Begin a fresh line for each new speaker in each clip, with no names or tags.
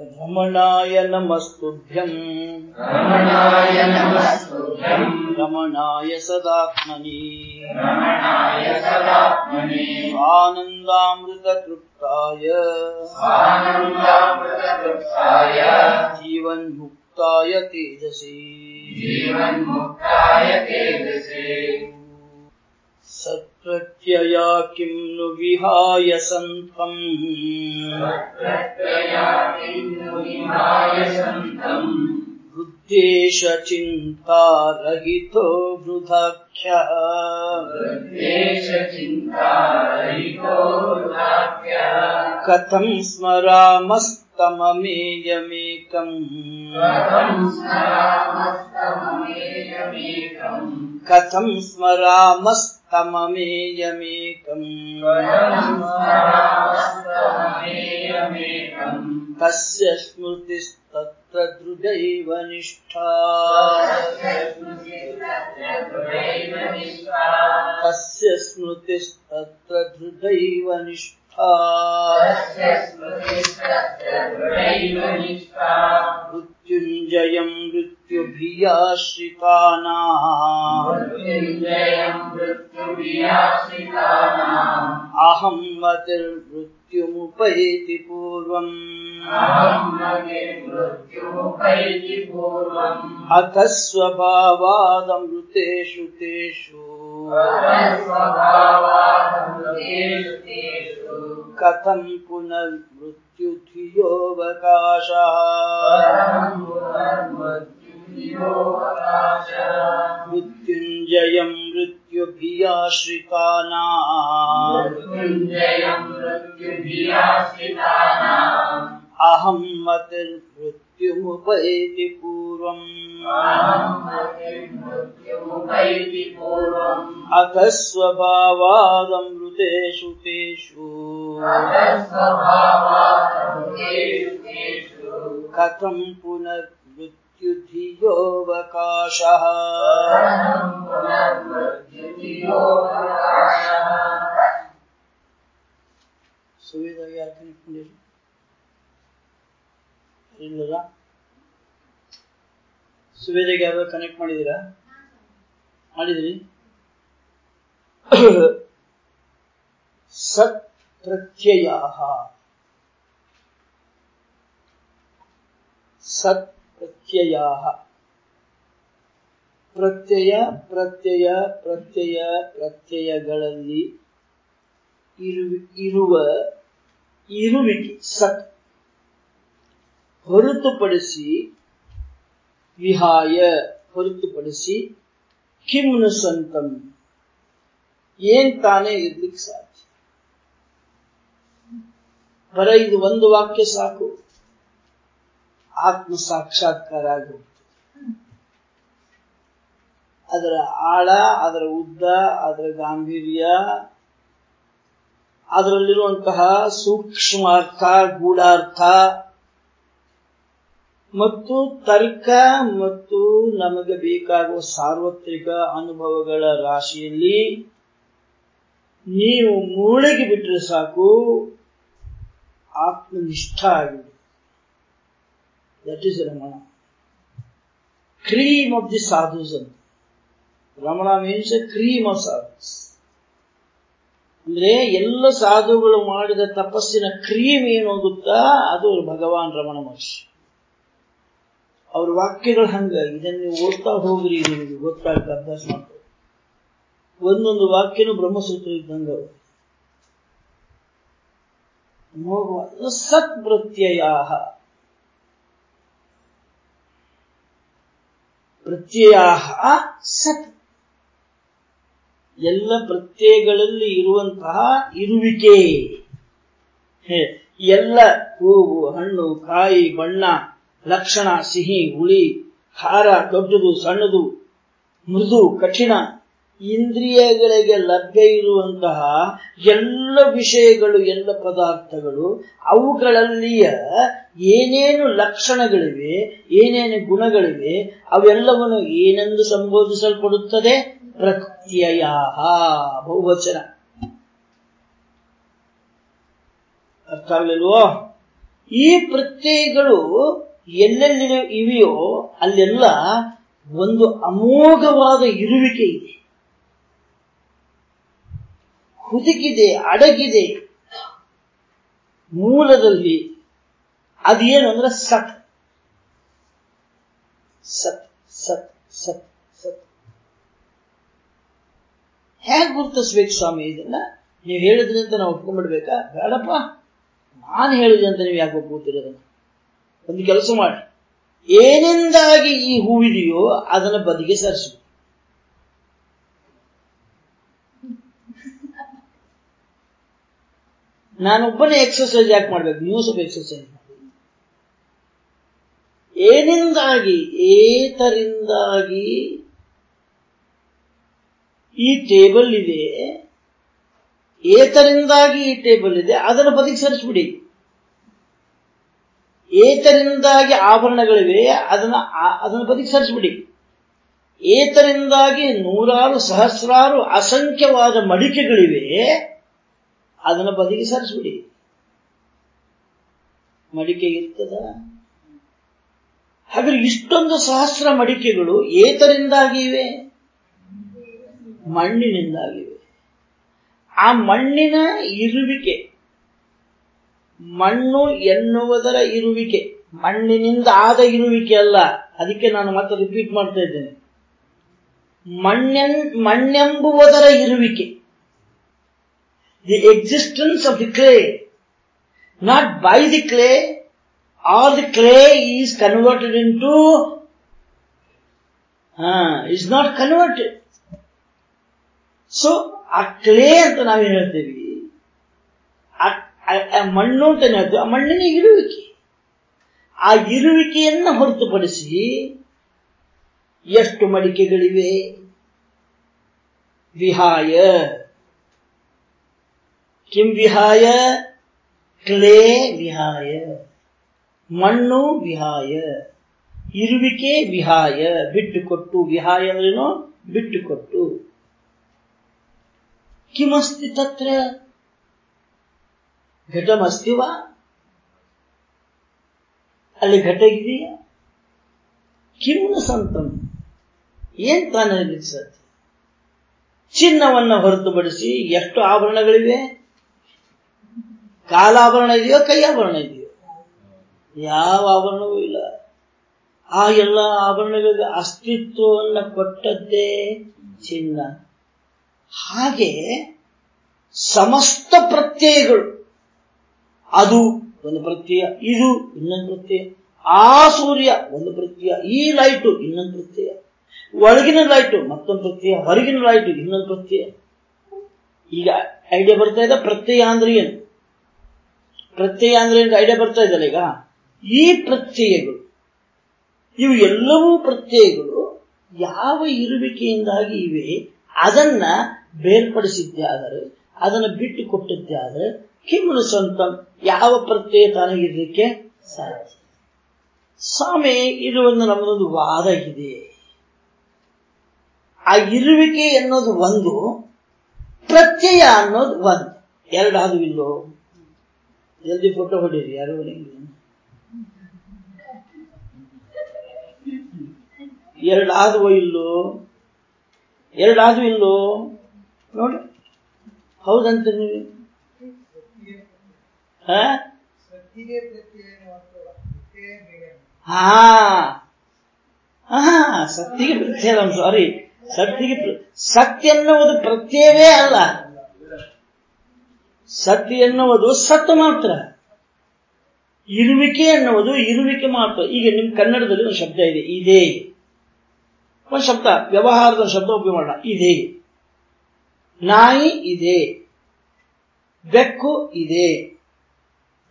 रमणाय नमस्तुभ्यम्।
रमणाय नमस्तुभ्यम्।
रमणाय सदात्मनि।
रमणाय सदात्मने।
आनन्दामृततृप्ताय।
आनन्दामृततृप्ताय।
जीवन्मुक्ताय तेजसि।
जीवन्मुक्ताय तेजसे
प्रत्यया किं नु विहाय सन्तम्? हृद्देशचिन्तारहितो वृथाख्यः कथं स्मरामस्तममेयमेकम्?
कथं स्मरामस्त
कस्य स्मृतिस्तत्र दृढैव निष्ठा। तस्य स्मृतिस्तत्र दृढैव निष्ठा। मृत्युञ्जयम् मृत्यु मृत्युभियाश्रितानाम्। अहं मतिर्मृत्युमुपैति पूर्वम्। अतः स्वभावादमृतेषु तेषु। कथं पुनर्मृत्युधियोऽवकाशः? मृत्युञ्जयं मृत्युभियाश्रितानाम् अहं मतिर्मृत्युमुपैति पूर्वम् अतः स्वभावादमृतेषु तेषु कथं पुनर्मृत्युधियोऽवकाशः ಸುವೇದಾಗ ಯಾರು ಕನೆಕ್ಟ್ ಮಾಡಿರಿ ಇಲ್ಲದ ಸುವೇದಾಗ ಯಾರು ಕನೆಕ್ಟ್ ಮಾಡಿದ್ದೀರಾ ಮಾಡಿದ್ರಿ ಸತ್ ಪ್ರತ್ಯಯ ಸತ್ ಪ್ರತ್ಯಯ ಪ್ರತ್ಯಯ ಪ್ರತ್ಯಯ ಪ್ರತ್ಯಯ, ಪ್ರತ್ಯಯಗಳಲ್ಲಿ ಇರು ಇರುವ, ಇರುವಿಕೆ, ಸತ್. ಹೊರತುಪಡಿಸಿ ವಿಹಾಯ, ಹೊರತುಪಡಿಸಿ ಕಿಮ್ನು ಸಂತಂ. ಏನ್ ತಾನೇ ಇರ್ಲಿಕ್ಕೆ ಸಾಧ್ಯ? ಬರ, ಇದು ಒಂದು ವಾಕ್ಯ ಸಾಕು. ಆತ್ಮ ಸಾಕ್ಷಾತ್ಕಾರ ಆಗುತ್ತೆ ಅದರ ಆಳ, ಅದರ ಉದ್ದ, ಅದರ ಗಾಂಭೀರ್ಯ, ಅದರಲ್ಲಿರುವಂತಹ ಸೂಕ್ಷ್ಮಾರ್ಥ, ಗೂಢಾರ್ಥ ಮತ್ತು ತರ್ಕ ಮತ್ತು ನಮಗೆ ಬೇಕಾಗುವ ಸಾರ್ವತ್ರಿಕ ಅನುಭವಗಳ ರಾಶಿಯಲ್ಲಿ ನೀವು ಮುಳುಗಿ ಬಿಟ್ಟರೆ ಸಾಕು, ಆತ್ಮನಿಷ್ಠ ಆಗಿದೆ ದಟ್ ಆಫ್ ದಿ ಸಾಧುಸ್ ಅಂತ Ramana means cream of sadhus ಅಂದ್ರೆ ಎಲ್ಲ ಸಾಧುಗಳು ಮಾಡಿದ ತಪಸ್ಸಿನ ಕ್ರೀಮ್ ಏನು ಗೊತ್ತಾ? ಅದು ಭಗವಾನ್ ರಮಣ ಮಹರ್ಷಿ. ಅವ್ರ ವಾಕ್ಯಗಳು ಹಂಗ. ಇದನ್ನ ನೀವು ಓದ್ತಾ ಹೋಗ್ರಿ ನಿಮಗೆ ಗೊತ್ತಾಗುತ್ತೆ ಅಭ್ಯಾಸ ಒಂದೊಂದು ವಾಕ್ಯನು ಬ್ರಹ್ಮಸೂತ್ರ ಇದ್ದಂಗ ಸತ್ ಪ್ರತ್ಯಯ ಪ್ರತ್ಯಯ ಸತ್. ಎಲ್ಲ ಪ್ರತ್ಯಯಗಳಲ್ಲಿ ಇರುವಂತಹ ಇರುವಿಕೆ. ಎಲ್ಲ ಹೂವು, ಹಣ್ಣು, ಕಾಯಿ ಬಣ್ಣ ಲಕ್ಷಣ, ಸಿಹಿ, ಹುಳಿ ಖಾರ ದೊಡ್ಡದು, ಸಣ್ಣದು, ಮೃದು, ಕಠಿಣ ಇಂದ್ರಿಯಗಳಿಗೆ ಲಭ್ಯ ಇರುವಂತಹ ಎಲ್ಲ ವಿಷಯಗಳು, ಎಲ್ಲ ಪದಾರ್ಥಗಳು, ಅವುಗಳಲ್ಲಿಯ ಏನೇನು ಲಕ್ಷಣಗಳಿವೆ, ಏನೇನು ಗುಣಗಳಿವೆ, ಅವೆಲ್ಲವನ್ನು ಏನೆಂದು ಸಂಬೋಧಿಸಲ್ಪಡುತ್ತದೆ? ಪ್ರತ್ಯಯ ಬಹುವಚನ. ಅರ್ಥ ಆಗ್ಲಿಲ್ವೋ? ಈ ಪ್ರತ್ಯಯಗಳು ಎಲ್ಲೆಲ್ಲಿ ಇವೆಯೋ ಅಲ್ಲೆಲ್ಲ ಒಂದು ಅಮೋಘವಾದ ಇರುವಿಕೆ ಇದೆ. ಹುದುಗಿದೆ, ಅಡಗಿದೆ. ಮೂಲದಲ್ಲಿ ಅದೇನು ಅಂದ್ರೆ ಸತ್. ಸತ್ ಸತ್ ಸತ್ ಸತ್. ಹೇಗೆ ಗುರುತಿಸ್ಬೇಕು ಸ್ವಾಮಿ ಇದನ್ನ? ನೀವು ಹೇಳಿದ್ರಿ ಅಂತ ನಾವು ಒಪ್ಕೊಂಡ್ಬಿಡ್ಬೇಕಾ? ಬೇಡಪ್ಪ. ನಾನು ಹೇಳಿದೆ ಅಂತ ನೀವು ಯಾಕೆ ಒಪ್ಕೋತಿರೋದನ್ನ ಒಂದು ಕೆಲಸ ಮಾಡಿ. ಏನಿಂದಾಗಿ ಈ ಹೂವಿದೆಯೋ ಅದನ್ನ ಬದಿಗೆ ಸರಿಸು. ನಾನೊಬ್ಬನೇ ಎಕ್ಸರ್ಸೈಸ್ ಯಾಕೆ ಮಾಡಬೇಕು? ನೀವು ಸ್ವಲ್ಪ ಎಕ್ಸರ್ಸೈಸ್ ಏನಿಂದಾಗಿ? ಏತರಿಂದಾಗಿ ಈ ಟೇಬಲ್ ಇದೆ. ಏತರಿಂದಾಗಿ ಈ ಟೇಬಲ್ ಇದೆ? ಅದನ್ನು ಬದಿಗೆ ಸರಿಸ್ಬಿಡಿ ಏತರಿಂದಾಗಿ ಆಭರಣಗಳಿವೆ, ಅದನ್ನ ಅದನ್ನು ಬದಿಗೆ ಸರಿಸ್ಬಿಡಿ ಏತರಿಂದಾಗಿ ನೂರಾರು ಸಹಸ್ರಾರು ಅಸಂಖ್ಯವಾದ ಮಡಿಕೆಗಳಿವೆ. ಅದನ್ನ ಬದಿಗೆ ಸರಿಸ್ಬಿಡಿ. ಮಡಿಕೆ ಇರ್ತದ? ಹಾಗಾದ್ರೆ ಇಷ್ಟೊಂದು ಸಹಸ್ರ ಮಡಿಕೆಗಳು ಏತರಿಂದಾಗಿವೆ? ಮಣ್ಣಿನಿಂದಾಗಿವೆ. ಆ ಮಣ್ಣಿನ ಇರುವಿಕೆ, ಮಣ್ಣು ಎನ್ನುವುದರ ಇರುವಿಕೆ, ಮಣ್ಣಿನಿಂದ ಆದ ಇರುವಿಕೆ ಅಲ್ಲ. ಅದಕ್ಕೆ ನಾನು ಮತ್ತೆ ರಿಪೀಟ್ ಮಾಡ್ತಾ ಇದ್ದೇನೆ. ಮಣ್ಣೆನ್ ಮಣ್ಣೆಂಬುವುದರ ಇರುವಿಕೆ. the existence of the clay not by the clay or the clay is converted into is not converted so ಆ ಕ್ಲೇ ಅಂತ ನಾವೇನು ಹೇಳ್ತೀವಿ ಆ ಮಣ್ಣು ಅಂತ ಹೇಳ್ತೀವಿ ಆ ಮಣ್ಣಿನ ಇರುವಿಕೆ ಆ ಇರುವಿಕೆಯನ್ನು ಹೊರತುಪಡಿಸಿ ಎಷ್ಟು ಮಡಿಕೆಗಳಿವೆ ವಿಹಾಯ ಕಿಂ ವಿಹಾಯ ಕ್ಲೇ ವಿಹಾಯ ಮಣ್ಣು ವಿಹಾಯ ಇರುವಿಕೆ ವಿಹಾಯ ಬಿಟ್ಟುಕೊಟ್ಟು ವಿಹಾಯ ಅಂದ್ರೇನು ಬಿಟ್ಟುಕೊಟ್ಟು ಕಿಮಸ್ತಿ ತತ್ರ ಘಟಮಸ್ತಿ ವಾ ಅಲ್ಲಿ ಘಟ ಇದೆಯಾ? ಕಿಮ್ನ ಸಂತಂ. ಏನ್ ತಾನೇ ಸಾಧ್ಯ ಚಿನ್ನವನ್ನ ಹೊರತುಪಡಿಸಿ ಎಷ್ಟು ಆಭರಣಗಳಿವೆ? ಕಾಲಾಭರಣ ಇದೆಯೋ, ಕೈಯಾಭರಣ ಇದೆಯೋ? ಯಾವ ಆಭರಣವೂ ಇಲ್ಲ. ಆ ಎಲ್ಲ ಆಭರಣಗಳಿಗೆ ಅಸ್ತಿತ್ವವನ್ನು ಕೊಟ್ಟದ್ದೇ ಚಿನ್ನ. ಹಾಗೆ ಸಮಸ್ತ ಪ್ರತ್ಯಯಗಳು, ಅದು ಒಂದು ಪ್ರತ್ಯಯ, ಇದು ಇನ್ನೊಂದು ಪ್ರತ್ಯಯ, ಆ ಸೂರ್ಯ ಒಂದು ಪ್ರತ್ಯಯ, ಈ ಲೈಟು ಇನ್ನೊಂದು ಪ್ರತ್ಯಯ, ಒಳಗಿನ ಲೈಟು ಮತ್ತೊಂದು ಪ್ರತ್ಯಯ, ಹೊರಗಿನ ಲೈಟು ಇನ್ನೊಂದು ಪ್ರತ್ಯಯ. ಈಗ ಐಡಿಯಾ ಬರ್ತಾ ಇದೆ ಪ್ರತ್ಯಯ ಅಂದ್ರೆ ಏನು? ಪ್ರತ್ಯಯ ಅಂದ್ರೆ ಐಡಿಯಾ ಬರ್ತಾ ಇದ್ದಾರೆ ಈಗ? ಈ ಪ್ರತ್ಯಯಗಳು, ಇವು ಎಲ್ಲವೂ ಪ್ರತ್ಯಯಗಳು ಯಾವ ಇರುವಿಕೆಯಿಂದಾಗಿ ಇವೆ? ಅದನ್ನ ಬೇರ್ಪಡಿಸಿದ್ದಾದರೆ ಅದನ್ನು ಬಿಟ್ಟು ಕೊಟ್ಟಿದ್ದಾದರೆ ಕಿಮ್ಮನು ಸ್ವಂತ ಯಾವ ಪ್ರತ್ಯಯ ತಾನಾಗಿರ್ಲಿಕ್ಕೆ ಸಾಧ್ಯ. ಸ್ವಾಮಿ, ಇದು ಒಂದು ನಮ್ಮದೊಂದು ವಾದ ಇದೆ. ಆ ಇರುವಿಕೆ ಅನ್ನೋದು ಒಂದು, ಪ್ರತ್ಯಯ ಅನ್ನೋದು ಒಂದು. ಎರಡಾದು ಇಲ್ಲೋ ಜಲ್ದಿ ಫೋಟೋ ಹೊಡೀರಿ, ಯಾರು ಎರಡ ಎರಡಾದವೋ ಇಲ್ಲೋ? ಎರಡಾದವು ಇಲ್ಲೋ? ನೋಡಿ. ಹೌದಂತ ನೀವು. ಹಾ? ಹಾ. ಸತ್ತಿಗೆ ಪ್ರತ್ಯೇಕ ಸಾರಿ ಸತ್ತಿಗೆ ಸತ್ಯ ಎನ್ನುವುದು ಪ್ರತ್ಯಯವೇ ಅಲ್ಲ. ಸತ್ಯ ಎನ್ನುವುದು ಸತ್ತು ಮಾತ್ರ. ಇರುವಿಕೆ ಎನ್ನುವುದು ಇರುವಿಕೆ ಮಾತ್ರ. ಈಗ ನಿಮ್ ಕನ್ನಡದಲ್ಲಿ ಒಂದು ಶಬ್ದ ಇದೆ ಇದೆ. ಒಂದು ಶಬ್ದ, ವ್ಯವಹಾರದ ಶಬ್ದ ಉಪಯೋಗ ಮಾಡೋಣ ಇದೆ. ನಾಯಿ ಇದೆ, ಬೆಕ್ಕು ಇದೆ,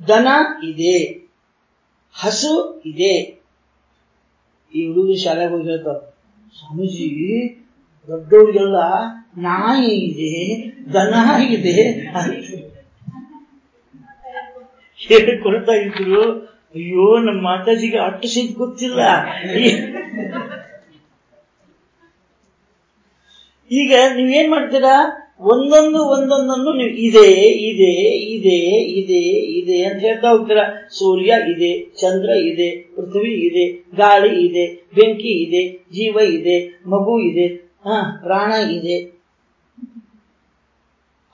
ದನ ಇದೆ, ಹಸು ಇದೆ. ಈ ಹುಡುಗರು ಶಾಲೆಗೆ ಹೋಗಿ ಹೇಳ್ತಾರೆ ಸ್ವಾಮೀಜಿ, ದೊಡ್ಡವ್ರಿಗೆಲ್ಲ ನಾಯಿ ಇದೆ ದನ ಇದೆ ಹೇಳ್ಕೊಳ್ತಾ ಇದ್ರು ಅಯ್ಯೋ ನಮ್ಮ ಮಾತಾಜಿಗೆ ಅಟ್ಟು ಸಿದ್ ಗೊತ್ತಿಲ್ಲ. ಈಗ ನೀವೇನ್ ಮಾಡ್ತೀರಾ? ಒಂದೊಂದು ಒಂದೊಂದನ್ನು ನೀವು ಇದೆ ಇದೆ ಇದೆ ಇದೆ ಇದೆ ಅಂತ ಹೇಳ್ತಾ ಹೋಗ್ತೀರಾ. ಸೂರ್ಯ ಇದೆ, ಚಂದ್ರ ಇದೆ, ಪೃಥ್ವಿ ಇದೆ, ಗಾಳಿ ಇದೆ, ಬೆಂಕಿ ಇದೆ, ಜೀವ ಇದೆ, ಮಗು ಇದೆ, ಹ ಪ್ರಾಣ ಇದೆ.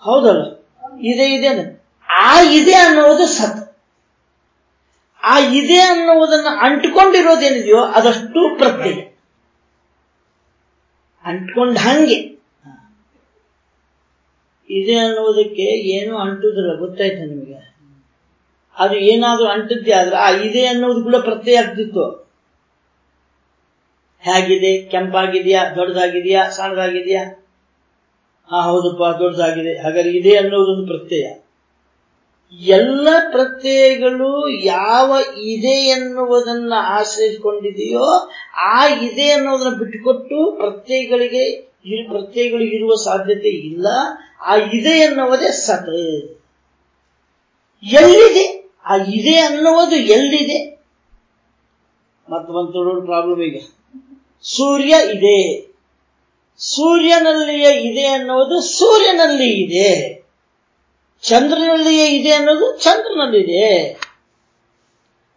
ಹೌದಲ್ಲ? ಇದೆ ಇದೆ ಆ ಇದೆ ಅನ್ನುವುದು ಸತ್. ಆ ಇದೆ ಅನ್ನುವುದನ್ನ ಅಂಟ್ಕೊಂಡಿರೋದೇನಿದೆಯೋ ಅದಷ್ಟು ಪ್ರತ್ಯಯ ಅಂಟ್ಕೊಂಡ ಹಂಗೆ. ಇದೆ ಅನ್ನುವುದಕ್ಕೆ ಏನು ಅಂಟುದಿಲ್ಲ, ಗೊತ್ತಾಯ್ತು ನಿಮಗೆ? ಅದು ಏನಾದರೂ ಅಂಟಿದ್ದೆ ಆದ್ರೆ ಆ ಇದೆ ಅನ್ನೋದು ಕೂಡ ಪ್ರತ್ಯಯ ಆಗ್ತಿತ್ತು. ಹೇಗಿದೆ? ಕೆಂಪಾಗಿದೆಯಾ? ದೊಡ್ಡದಾಗಿದೆಯಾ? ಸಣ್ಣದಾಗಿದೆಯಾ? ಹಾ ಹೌದಪ್ಪ ದೊಡ್ಡದಾಗಿದೆ ಹಾಗಾದ್ರೆ ಇದೆ ಅನ್ನೋದೊಂದು ಪ್ರತ್ಯಯ. ಎಲ್ಲ ಪ್ರತ್ಯಯಗಳು ಯಾವ ಇದೆ ಎನ್ನುವುದನ್ನ ಆಶ್ರಯಿಸಿಕೊಂಡಿದೆಯೋ ಆ ಇದೆ ಅನ್ನೋದನ್ನ ಬಿಟ್ಟುಕೊಟ್ಟು ಪ್ರತ್ಯಯಗಳಿಗೆ ಪ್ರತ್ಯಯಗಳು ಇರುವ ಸಾಧ್ಯತೆ ಇಲ್ಲ. ಆ ಇದೆ ಎನ್ನುವುದೇ ಸತ್. ಎಲ್ಲಿದೆ? ಆ ಇದೆ ಅನ್ನುವುದು ಎಲ್ಲಿದೆ? ಮತ್ತೆ ಒಂದು ಪ್ರಾಬ್ಲಮ್ ಈಗ. ಸೂರ್ಯ ಇದೆ. ಸೂರ್ಯನಲ್ಲಿಯೇ ಇದೆ ಅನ್ನುವುದು ಸೂರ್ಯನಲ್ಲಿ ಇದೆ. ಚಂದ್ರನಲ್ಲಿಯೇ ಇದೆ ಅನ್ನೋದು ಚಂದ್ರನಲ್ಲಿದೆ.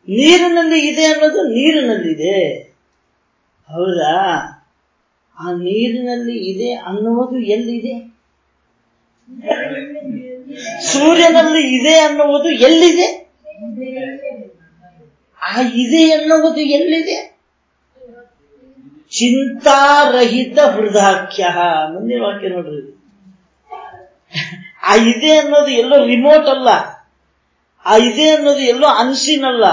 ನೀರಿನಲ್ಲಿ ಇದೆ ಅನ್ನೋದು ನೀರಿನಲ್ಲಿದೆ. ಹೌದಾ? ಆ ನೀರಿನಲ್ಲಿ ಇದೆ ಅನ್ನುವುದು ಎಲ್ಲಿದೆ? ಸೂರ್ಯನಲ್ಲಿ ಇದೆ ಅನ್ನುವುದು ಎಲ್ಲಿದೆ? ಆ ಇದೆ ಅನ್ನುವುದು ಎಲ್ಲಿದೆ? ಚಿಂತಾರಹಿತ ಹೃದಾಖ್ಯ ಮುಂದಿನ ವಾಕ್ಯ ನೋಡ್ರಿ. ಆ ಇದೆ ಅನ್ನೋದು ಎಲ್ಲೋ ರಿಮೋಟ್ ಅಲ್ಲ. ಆ ಇದೆ ಅನ್ನೋದು ಎಲ್ಲೋ ಅನ್ಸಿನ್ ಅಲ್ಲ.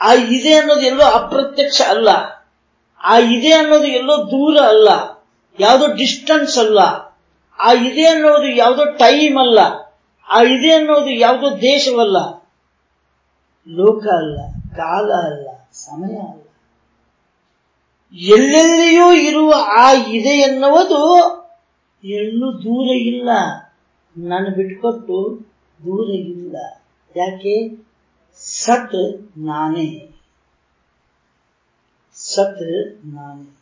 ಆ ಇದೆ ಅನ್ನೋದು ಎಲ್ಲೋ ಅಪ್ರತ್ಯಕ್ಷ ಅಲ್ಲ. ಆ ಇದೆ ಅನ್ನೋದು ಎಲ್ಲೋ ದೂರ ಅಲ್ಲ. ಯಾವುದೋ ಡಿಸ್ಟೆನ್ಸ್ ಅಲ್ಲ. ಆ ಇದೆ ಅನ್ನೋದು ಯಾವುದೋ ಟೈಮ್ ಅಲ್ಲ. ಆ ಇದೆ ಅನ್ನೋದು ಯಾವುದೋ ದೇಶವಲ್ಲ. ಲೋಕ ಅಲ್ಲ, ಕಾಲ ಅಲ್ಲ, ಸಮಯ ಅಲ್ಲ. ಎಲ್ಲೆಲ್ಲಿಯೂ ಇರುವ ಆ ಇದೆ ಎನ್ನುವುದು ಎಲ್ಲೂ ದೂರ ಇಲ್ಲ. ನಾನು ಬಿಟ್ಕೊಟ್ಟು ದೂರ ಇಲ್ಲ. ಯಾಕೆ? ಸತ್ ನಾನೇ. ಸತ್ ನಾನೇ.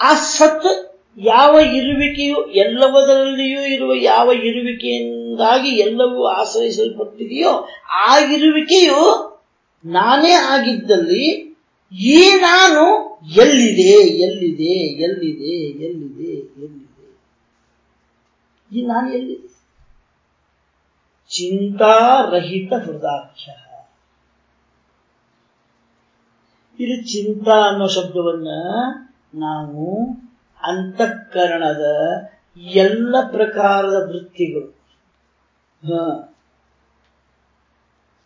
ಆ ಸತ್ ಯಾವ ಇರುವಿಕೆಯು ಎಲ್ಲವದರಲ್ಲಿಯೂ ಇರುವ ಯಾವ ಇರುವಿಕೆಯಿಂದಾಗಿ ಎಲ್ಲವೂ ಆಶ್ರಯಿಸಲ್ಪಟ್ಟಿದೆಯೋ ಆ ಇರುವಿಕೆಯು ನಾನೇ ಆಗಿದ್ದಲ್ಲಿ ಈ ನಾನು ಎಲ್ಲಿದೆ ಎಲ್ಲಿದೆ ಎಲ್ಲಿದೆ ಎಲ್ಲಿದೆ ಎಲ್ಲಿದೆ. ಈ ನಾನು ಎಲ್ಲಿದೆ ಚಿಂತಾರಹಿತ ಹೃದಾಖ್ಯ ಇಲ್ಲಿ ಚಿಂತಾ ಅನ್ನೋ ಶಬ್ದವನ್ನ ನಾವು ಅಂತಃಕರಣದ ಎಲ್ಲ ಪ್ರಕಾರದ ವೃತ್ತಿಗಳು. ಹ.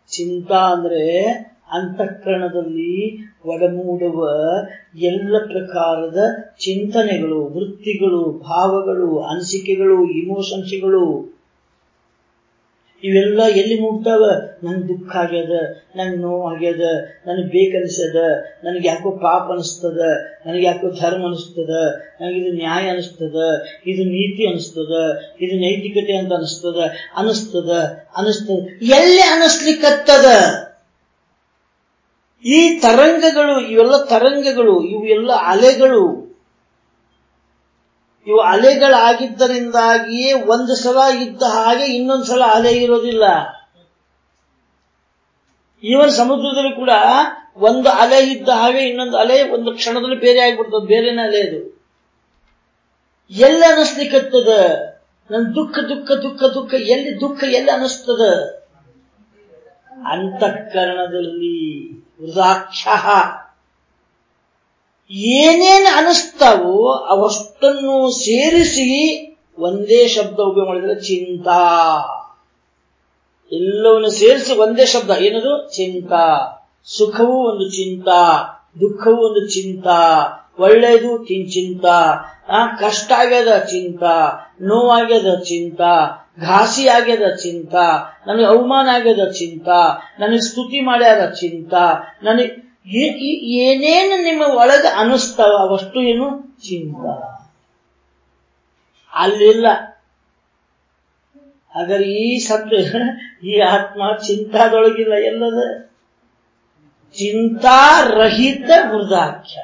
ಚಿಂತಾ ಅಂದ್ರೆ ಅಂತಃಕರಣದಲ್ಲಿ ಒಡಮೂಡುವ ಎಲ್ಲ ಪ್ರಕಾರದ ಚಿಂತನೆಗಳು, ವೃತ್ತಿಗಳು, ಭಾವಗಳು, ಅನಿಸಿಕೆಗಳು ಇಮೋಷನ್ಸ್ಗಳು ಇವೆಲ್ಲ ಎಲ್ಲಿ ಮೂಡ್ತಾವ? ನಂಗೆ ದುಃಖ ಆಗ್ಯದ, ನಂಗೆ ನೋವು ಆಗ್ಯದ, ನನಗೆ ಬೇಕನಿಸದ ನನಗೆ ಯಾಕೋ ಪಾಪ ಅನಿಸ್ತದ, ನನಗೆ ಯಾಕೋ ಧರ್ಮ ಅನಿಸ್ತದ ನನಗೆ ಇದು ನ್ಯಾಯ ಅನಿಸ್ತದ, ಇದು ನೀತಿ ಅನಿಸ್ತದ, ಇದು ನೈತಿಕತೆ ಅಂತ ಅನಿಸ್ತದ ಅನಿಸ್ತದ ಅನಿಸ್ತದ ಎಲ್ಲಿ ಅನಿಸ್ಲಿಕ್ಕತ್ತದ ಈ ತರಂಗಗಳು, ಇವೆಲ್ಲ ತರಂಗಗಳು, ಇವು ಎಲ್ಲ ಅಲೆಗಳು. ಇವು ಅಲೆಗಳಾಗಿದ್ದರಿಂದಾಗಿಯೇ ಒಂದು ಸಲ ಇದ್ದ ಹಾಗೆ ಇನ್ನೊಂದು ಸಲ ಅಲೆ ಇರೋದಿಲ್ಲ. ಈವನ್ ಸಮುದ್ರದಲ್ಲಿ ಕೂಡ ಒಂದು ಅಲೆ ಇದ್ದ ಹಾಗೆ ಇನ್ನೊಂದು ಅಲೆ ಒಂದು ಕ್ಷಣದಲ್ಲಿ ಬೇರೆ ಆಗ್ಬಿಡ್ತದೆ, ಬೇರೆನೇ ಅಲೆ ಅದು. ಎಲ್ಲಿ ಅನಿಸ್ಲಿಕ್ಕತ್ತದ ನನ್ ದುಃಖ ದುಃಖ ದುಃಖ ದುಃಖ, ಎಲ್ಲಿ ದುಃಖ, ಎಲ್ಲಿ ಅನಿಸ್ತದ? ಅಂತಃಕರಣದಲ್ಲಿ. ವೃದಾಕ್ಷ ಏನೇನು ಅನಿಸ್ತಾವೋ ಅವಷ್ಟನ್ನು ಸೇರಿಸಿ ಒಂದೇ ಶಬ್ದ ಉಪಯೋಗ ಮಾಡಿದರೆ ಚಿಂತಾ. ಎಲ್ಲವನ್ನು ಸೇರಿಸಿ ಒಂದೇ ಶಬ್ದ, ಏನದು? ಚಿಂತಾ. ಸುಖವೂ ಒಂದು ಚಿಂತಾ, ದುಃಖವೂ ಒಂದು ಚಿಂತಾ, ಒಳ್ಳೆಯದು ಚಿಂತಾ ಕಷ್ಟ ಆಗ್ಯದ ಚಿಂತ, ನೋವಾಗ್ಯದ ಚಿಂತ ಘಾಸಿ ಆಗ್ಯದ ಚಿಂತ, ನನಗೆ ಅವಮಾನ ಆಗ್ಯದ ಚಿಂತ, ನನಗೆ ಸ್ತುತಿ ಮಾಡ್ಯಾರ ಚಿಂತ, ನನಗೆ ಏನೇನು ನಿಮ್ಮ ಒಳಗೆ ಅನಿಸ್ತಾವ ಅವಷ್ಟು ಏನು ಚಿಂತ. ಅಲ್ಲಿಲ್ಲ. ಆದರೆ ಈ ಸತ್ಯ ಈ ಆತ್ಮ ಚಿಂತಾದೊಳಗಿಲ್ಲ ಎಲ್ಲದ. ಚಿಂತಾರಹಿತ ವೃದ್ಧಾಖ್ಯ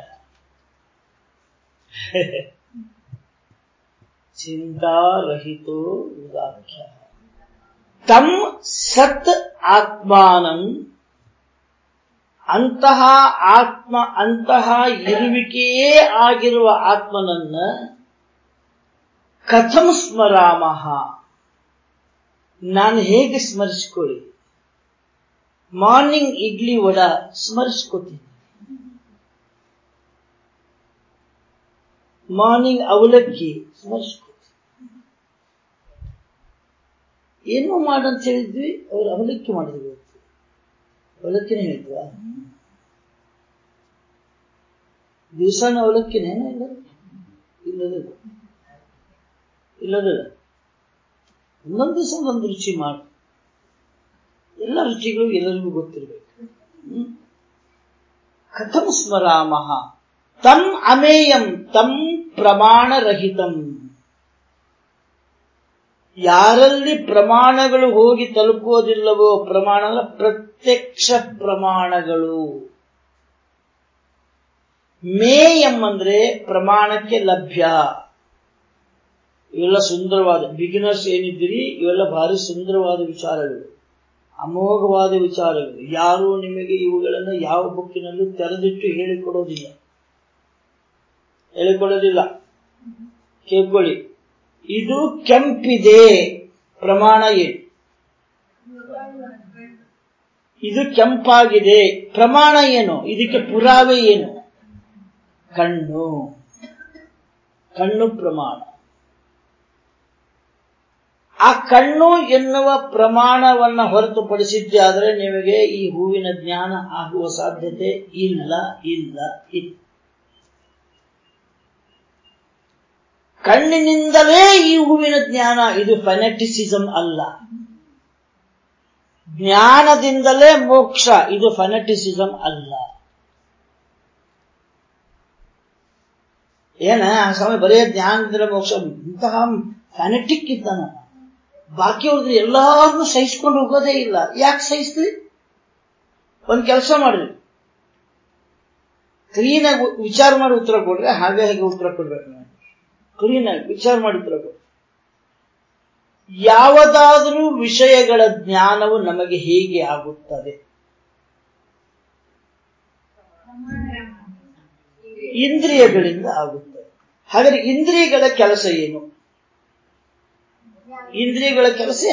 ಚಿಂತಾರಹಿತೋ ಉದಾಖ್ಯ ತಮ್ ಸತ್ ಆತ್ಮಾನಂ, ಅಂತಹ ಆತ್ಮ, ಅಂತಹ ಇರುವಿಕೆಯೇ ಆಗಿರುವ ಆತ್ಮನನ್ನ ಕಥಂ ಸ್ಮರಾಮ. ನಾನು ಹೇಗೆ ಸ್ಮರಿಸ್ಕೊಳ್ಳಿ? ಮಾರ್ನಿಂಗ್ ಇಡ್ಲಿ ವಡ ಸ್ಮರಿಸ್ಕೋತೀನಿ. ಮಾರ್ನಿಂಗ್ ಅವಲಕ್ಕಿ ಸ್ಮರಿಸ್ಕೋತೀನಿ. ಏನೋ ಮಾಡಂತ ಹೇಳಿದ್ವಿ, ಅವರು ಅವಲಕ್ಕಿ ಮಾಡಿದ್ರು ಅವಲಕ್ಕಿನೇ ಹೇಳಿದ್ವಾ? ದಿವಸನ ಅವಲಕ್ಕಿನೇನ ಇಲ್ಲ. ಇಲ್ಲದಿಲ್ಲ ಇಲ್ಲದಿಲ್ಲ ಒಂದೊಂದು ದಿವಸ ಒಂದೊಂದು ರುಚಿ ಮಾಡಿ. ಎಲ್ಲ ರುಚಿಗಳು ಎಲ್ಲರಿಗೂ ಗೊತ್ತಿರಬೇಕು? ಕಥಂ ಸ್ಮರಾಮಹ ತಂ ಅಮೇಯಂ ತಂ ಪ್ರಮಾಣರಹಿತಂ. ಯಾರಲ್ಲಿ ಪ್ರಮಾಣಗಳು ಹೋಗಿ ತಲುಪೋದಿಲ್ಲವೋ ಪ್ರಮಾಣ ಅಂದ್ರೆ ಪ್ರತ್ಯಕ್ಷ ಪ್ರಮಾಣಗಳು. ಮೇಯಂ ಅಂದ್ರೆ ಪ್ರಮಾಣಕ್ಕೆ ಲಭ್ಯ. ಇವೆಲ್ಲ ಸುಂದರವಾದ, ಬಿಗಿನರ್ಸ್ ಏನಿದ್ದೀರಿ? ಇವೆಲ್ಲ ಭಾರಿ ಸುಂದರವಾದ ವಿಚಾರಗಳು. ಅಮೋಘವಾದ ವಿಚಾರಗಳು. ಯಾರು ನಿಮಗೆ ಇವುಗಳನ್ನು ಯಾವ ಬುಕ್ಕಿನಲ್ಲೂ ತೆರೆದಿಟ್ಟು ಹೇಳಿಕೊಡೋದಿಲ್ಲ. ಹೇಳಿಕೊಡೋದಿಲ್ಲ. ಕೇಳ್ಕೊಳ್ಳಿ. ಇದು ಕೆಂಪಿದೆ, ಪ್ರಮಾಣ ಏನು ಇದು ಕೆಂಪಾಗಿದೆ, ಪ್ರಮಾಣ ಏನು? ಇದಕ್ಕೆ ಪುರಾವೆ ಏನು? ಕಣ್ಣು. ಕಣ್ಣು ಪ್ರಮಾಣ. ಆ ಕಣ್ಣು ಎನ್ನುವ ಪ್ರಮಾಣವನ್ನ ಹೊರತುಪಡಿಸಿದ್ದೆ ಆದರೆ ನಿಮಗೆ ಈ ಹೂವಿನ ಜ್ಞಾನ ಆಗುವ ಸಾಧ್ಯತೆ ಇಲ್ಲ ಇಲ್ಲ ಇಲ್ಲ. ಕಣ್ಣಿನಿಂದಲೇ ಈ ಹೂವಿನ ಜ್ಞಾನ, ಇದು ಫೆನೆಟಿಸಿಸಂ ಅಲ್ಲ. ಜ್ಞಾನದಿಂದಲೇ ಮೋಕ್ಷ, ಇದು ಫೆನೆಟಿಸಿಸಂ ಅಲ್ಲ. ಏನ, ಆ ಸಮಯ ಬರೇ ಜ್ಞಾನದಿಂದ ಮೋಕ್ಷ, ಇಂತಹ ಫೆನೆಟಿಕ್ ಇದ್ದಾನ. ಬಾಕಿ ಅವ್ರದ್ದು ಎಲ್ಲಾರನ್ನೂ ಸಹಿಸ್ಕೊಂಡು ಹೋಗೋದೇ ಇಲ್ಲ. ಯಾಕೆ ಸಹಿಸ್ತೀವಿ ಒಂದು ಕೆಲಸ ಮಾಡ್ರಿ. ಕ್ಲೀನಾಗಿ ವಿಚಾರ ಮಾಡಿ ಉತ್ತರ ಕೊಡ್ರೆ, ಹಾಗೆ ಹಾಗೆ ಉತ್ತರ ಕೊಡ್ಬೇಕು. ನಾವು ಕ್ಲೀನಾಗಿ ವಿಚಾರ ಮಾಡಿ ಪ್ರಭು ಯಾವುದಾದರೂ ವಿಷಯಗಳ ಜ್ಞಾನವು ನಮಗೆ ಹೇಗೆ ಆಗುತ್ತದೆ? ಇಂದ್ರಿಯಗಳಿಂದ ಆಗುತ್ತದೆ. ಹಾಗಾದ್ರೆ ಇಂದ್ರಿಯಗಳ ಕೆಲಸ ಏನು? ಇಂದ್ರಿಯಗಳ ಕೆಲಸ?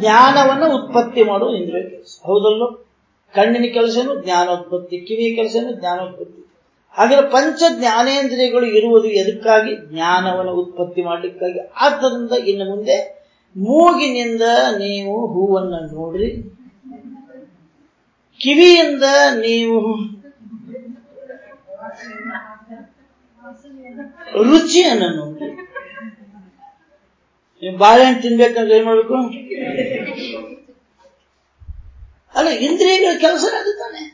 ಜ್ಞಾನವನ್ನು ಉತ್ಪತ್ತಿ ಮಾಡುವ ಇಂದ್ರಿಯ ಕೆಲಸ. ಹೌದಲ್ಲೋ ಕಣ್ಣಿನ ಕೆಲಸನು ಜ್ಞಾನೋತ್ಪತ್ತಿ, ಕಿವಿಯ ಕೆಲಸನು ಜ್ಞಾನೋತ್ಪತ್ತಿ. ಹಾಗಾದ್ರೆ ಪಂಚ ಜ್ಞಾನೇಂದ್ರಿಯಗಳು ಇರುವುದು ಎದಕ್ಕಾಗಿ? ಜ್ಞಾನವನ್ನು ಉತ್ಪತ್ತಿ ಮಾಡಲಿಕ್ಕಾಗಿ. ಆದ್ದರಿಂದ ಇನ್ನು ಮುಂದೆ ಮೂಗಿನಿಂದ ನೀವು ಹೂವನ್ನು ನೋಡ್ರಿ. ಕಿವಿಯಿಂದ ನೀವು ರುಚಿಯನ್ನು ನೋಡ್ರಿ. ನೀವು ಬಾಳೆಹಣ್ಣು ತಿನ್ಬೇಕಂದ್ರೆ ಏನ್ ಮಾಡ್ಬೇಕು? ಅಲ್ಲ, ಇಂದ್ರಿಯಗಳ ಕೆಲಸ ಆಗುತ್ತಾನೆ ತಾನೆ.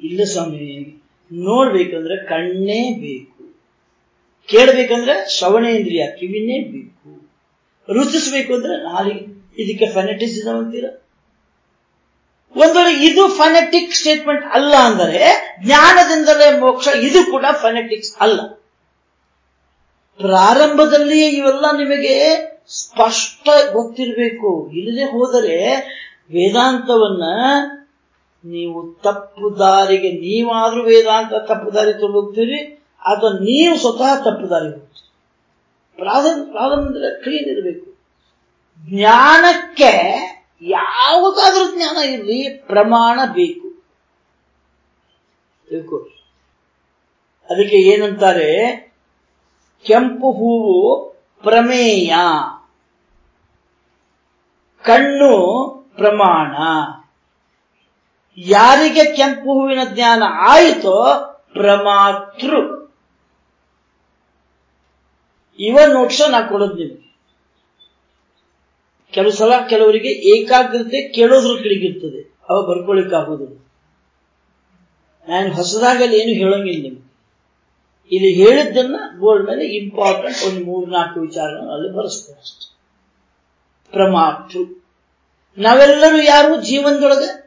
ಇಲ್ಲ ಸ್ವಾಮಿ, ನೋಡ್ಬೇಕಂದ್ರೆ ಕಣ್ಣೇ ಬೇಕು. ಕೇಳ್ಬೇಕಂದ್ರೆ ಶ್ರವಣೇಂದ್ರಿಯ ಕಿವಿನೇ ಬೇಕು. ರುಚಿಸ್ಬೇಕು ಅಂದ್ರೆ ನಾಲಿಗೆ, ಇದಕ್ಕೆ ಫೆನೆಟಿಸಿಸಮ್ ಅಂತೀರ? ಒಂದು ಇದು ಫನೆಟಿಕ್ ಸ್ಟೇಟ್ಮೆಂಟ್ ಅಲ್ಲ ಅಂದರೆ ಜ್ಞಾನದಿಂದಲೇ ಮೋಕ್ಷ, ಇದು ಕೂಡ ಫನೆಟಿಕ್ಸ್ ಅಲ್ಲ. ಪ್ರಾರಂಭದಲ್ಲಿಯೇ ಇವೆಲ್ಲ ನಿಮಗೆ ಸ್ಪಷ್ಟ ಗೊತ್ತಿರಬೇಕು. ಇಲ್ಲದೆ ಹೋದರೆ ವೇದಾಂತವನ್ನ ನೀವು ತಪ್ಪು ದಾರಿಗೆ, ನೀವಾದ್ರೂ ವೇದಾಂತ ತಪ್ಪು ದಾರಿ ಹೋಗ್ತೀರಿ ಅಥವಾ ನೀವು ಸ್ವತಃ ತಪ್ಪು ದಾರಿ ಹೋಗ್ತೀರಿ ಪ್ರಾರಂಭ ಕ್ಲೀನ್ ಇರಬೇಕು. ಜ್ಞಾನಕ್ಕೆ ಯಾವುದಾದ್ರೂ ಜ್ಞಾನ ಇರಲಿ, ಪ್ರಮಾಣ ಬೇಕು. ತಿಳ್ಕೊಳ್ಳಿ ಅದಕ್ಕೆ ಏನಂತಾರೆ, ಕೆಂಪು ಹೂವು ಪ್ರಮೇಯ. ಕಣ್ಣು ಪ್ರಮಾಣ. ಯಾರಿಗೆ ಕೆಂಪು ಹೂವಿನ ಜ್ಞಾನ ಆಯಿತೋ ಪ್ರಮಾತೃ ಇವ ನೋಟ್ಸ ನಾ ಕೊಡೋದು ನಿಮ್ಗೆ. ಕೆಲವು ಸಲ ಕೆಲವರಿಗೆ ಏಕಾಗ್ರತೆ ಕೇಳೋದ್ರ ಕಡೆಗಿರ್ತದೆ ಅವ ಬರ್ಕೊಳ್ಳಿಕ್ಕಾಗೋದಿಲ್ಲ ನಾನು ಹೊಸದಾಗಲ್ಲಿ ಏನು ಹೇಳೋಂಗಿಲ್ಲ ನಿಮ್ಗೆ. ಇಲ್ಲಿ ಹೇಳಿದ್ದನ್ನ ಬೋರ್ಡ್ ಮೇಲೆ ಇಂಪಾರ್ಟೆಂಟ್ ಒಂದು ಮೂರು ನಾಲ್ಕು ವಿಚಾರಗಳನ್ನು ಅಲ್ಲಿ ಬರೆಸ್ತೇನೆ ಅಷ್ಟೆ. ಪ್ರಮಾತೃ ನಾವೆಲ್ಲರೂ ಯಾರು ಜೀವನದೊಳಗೆ?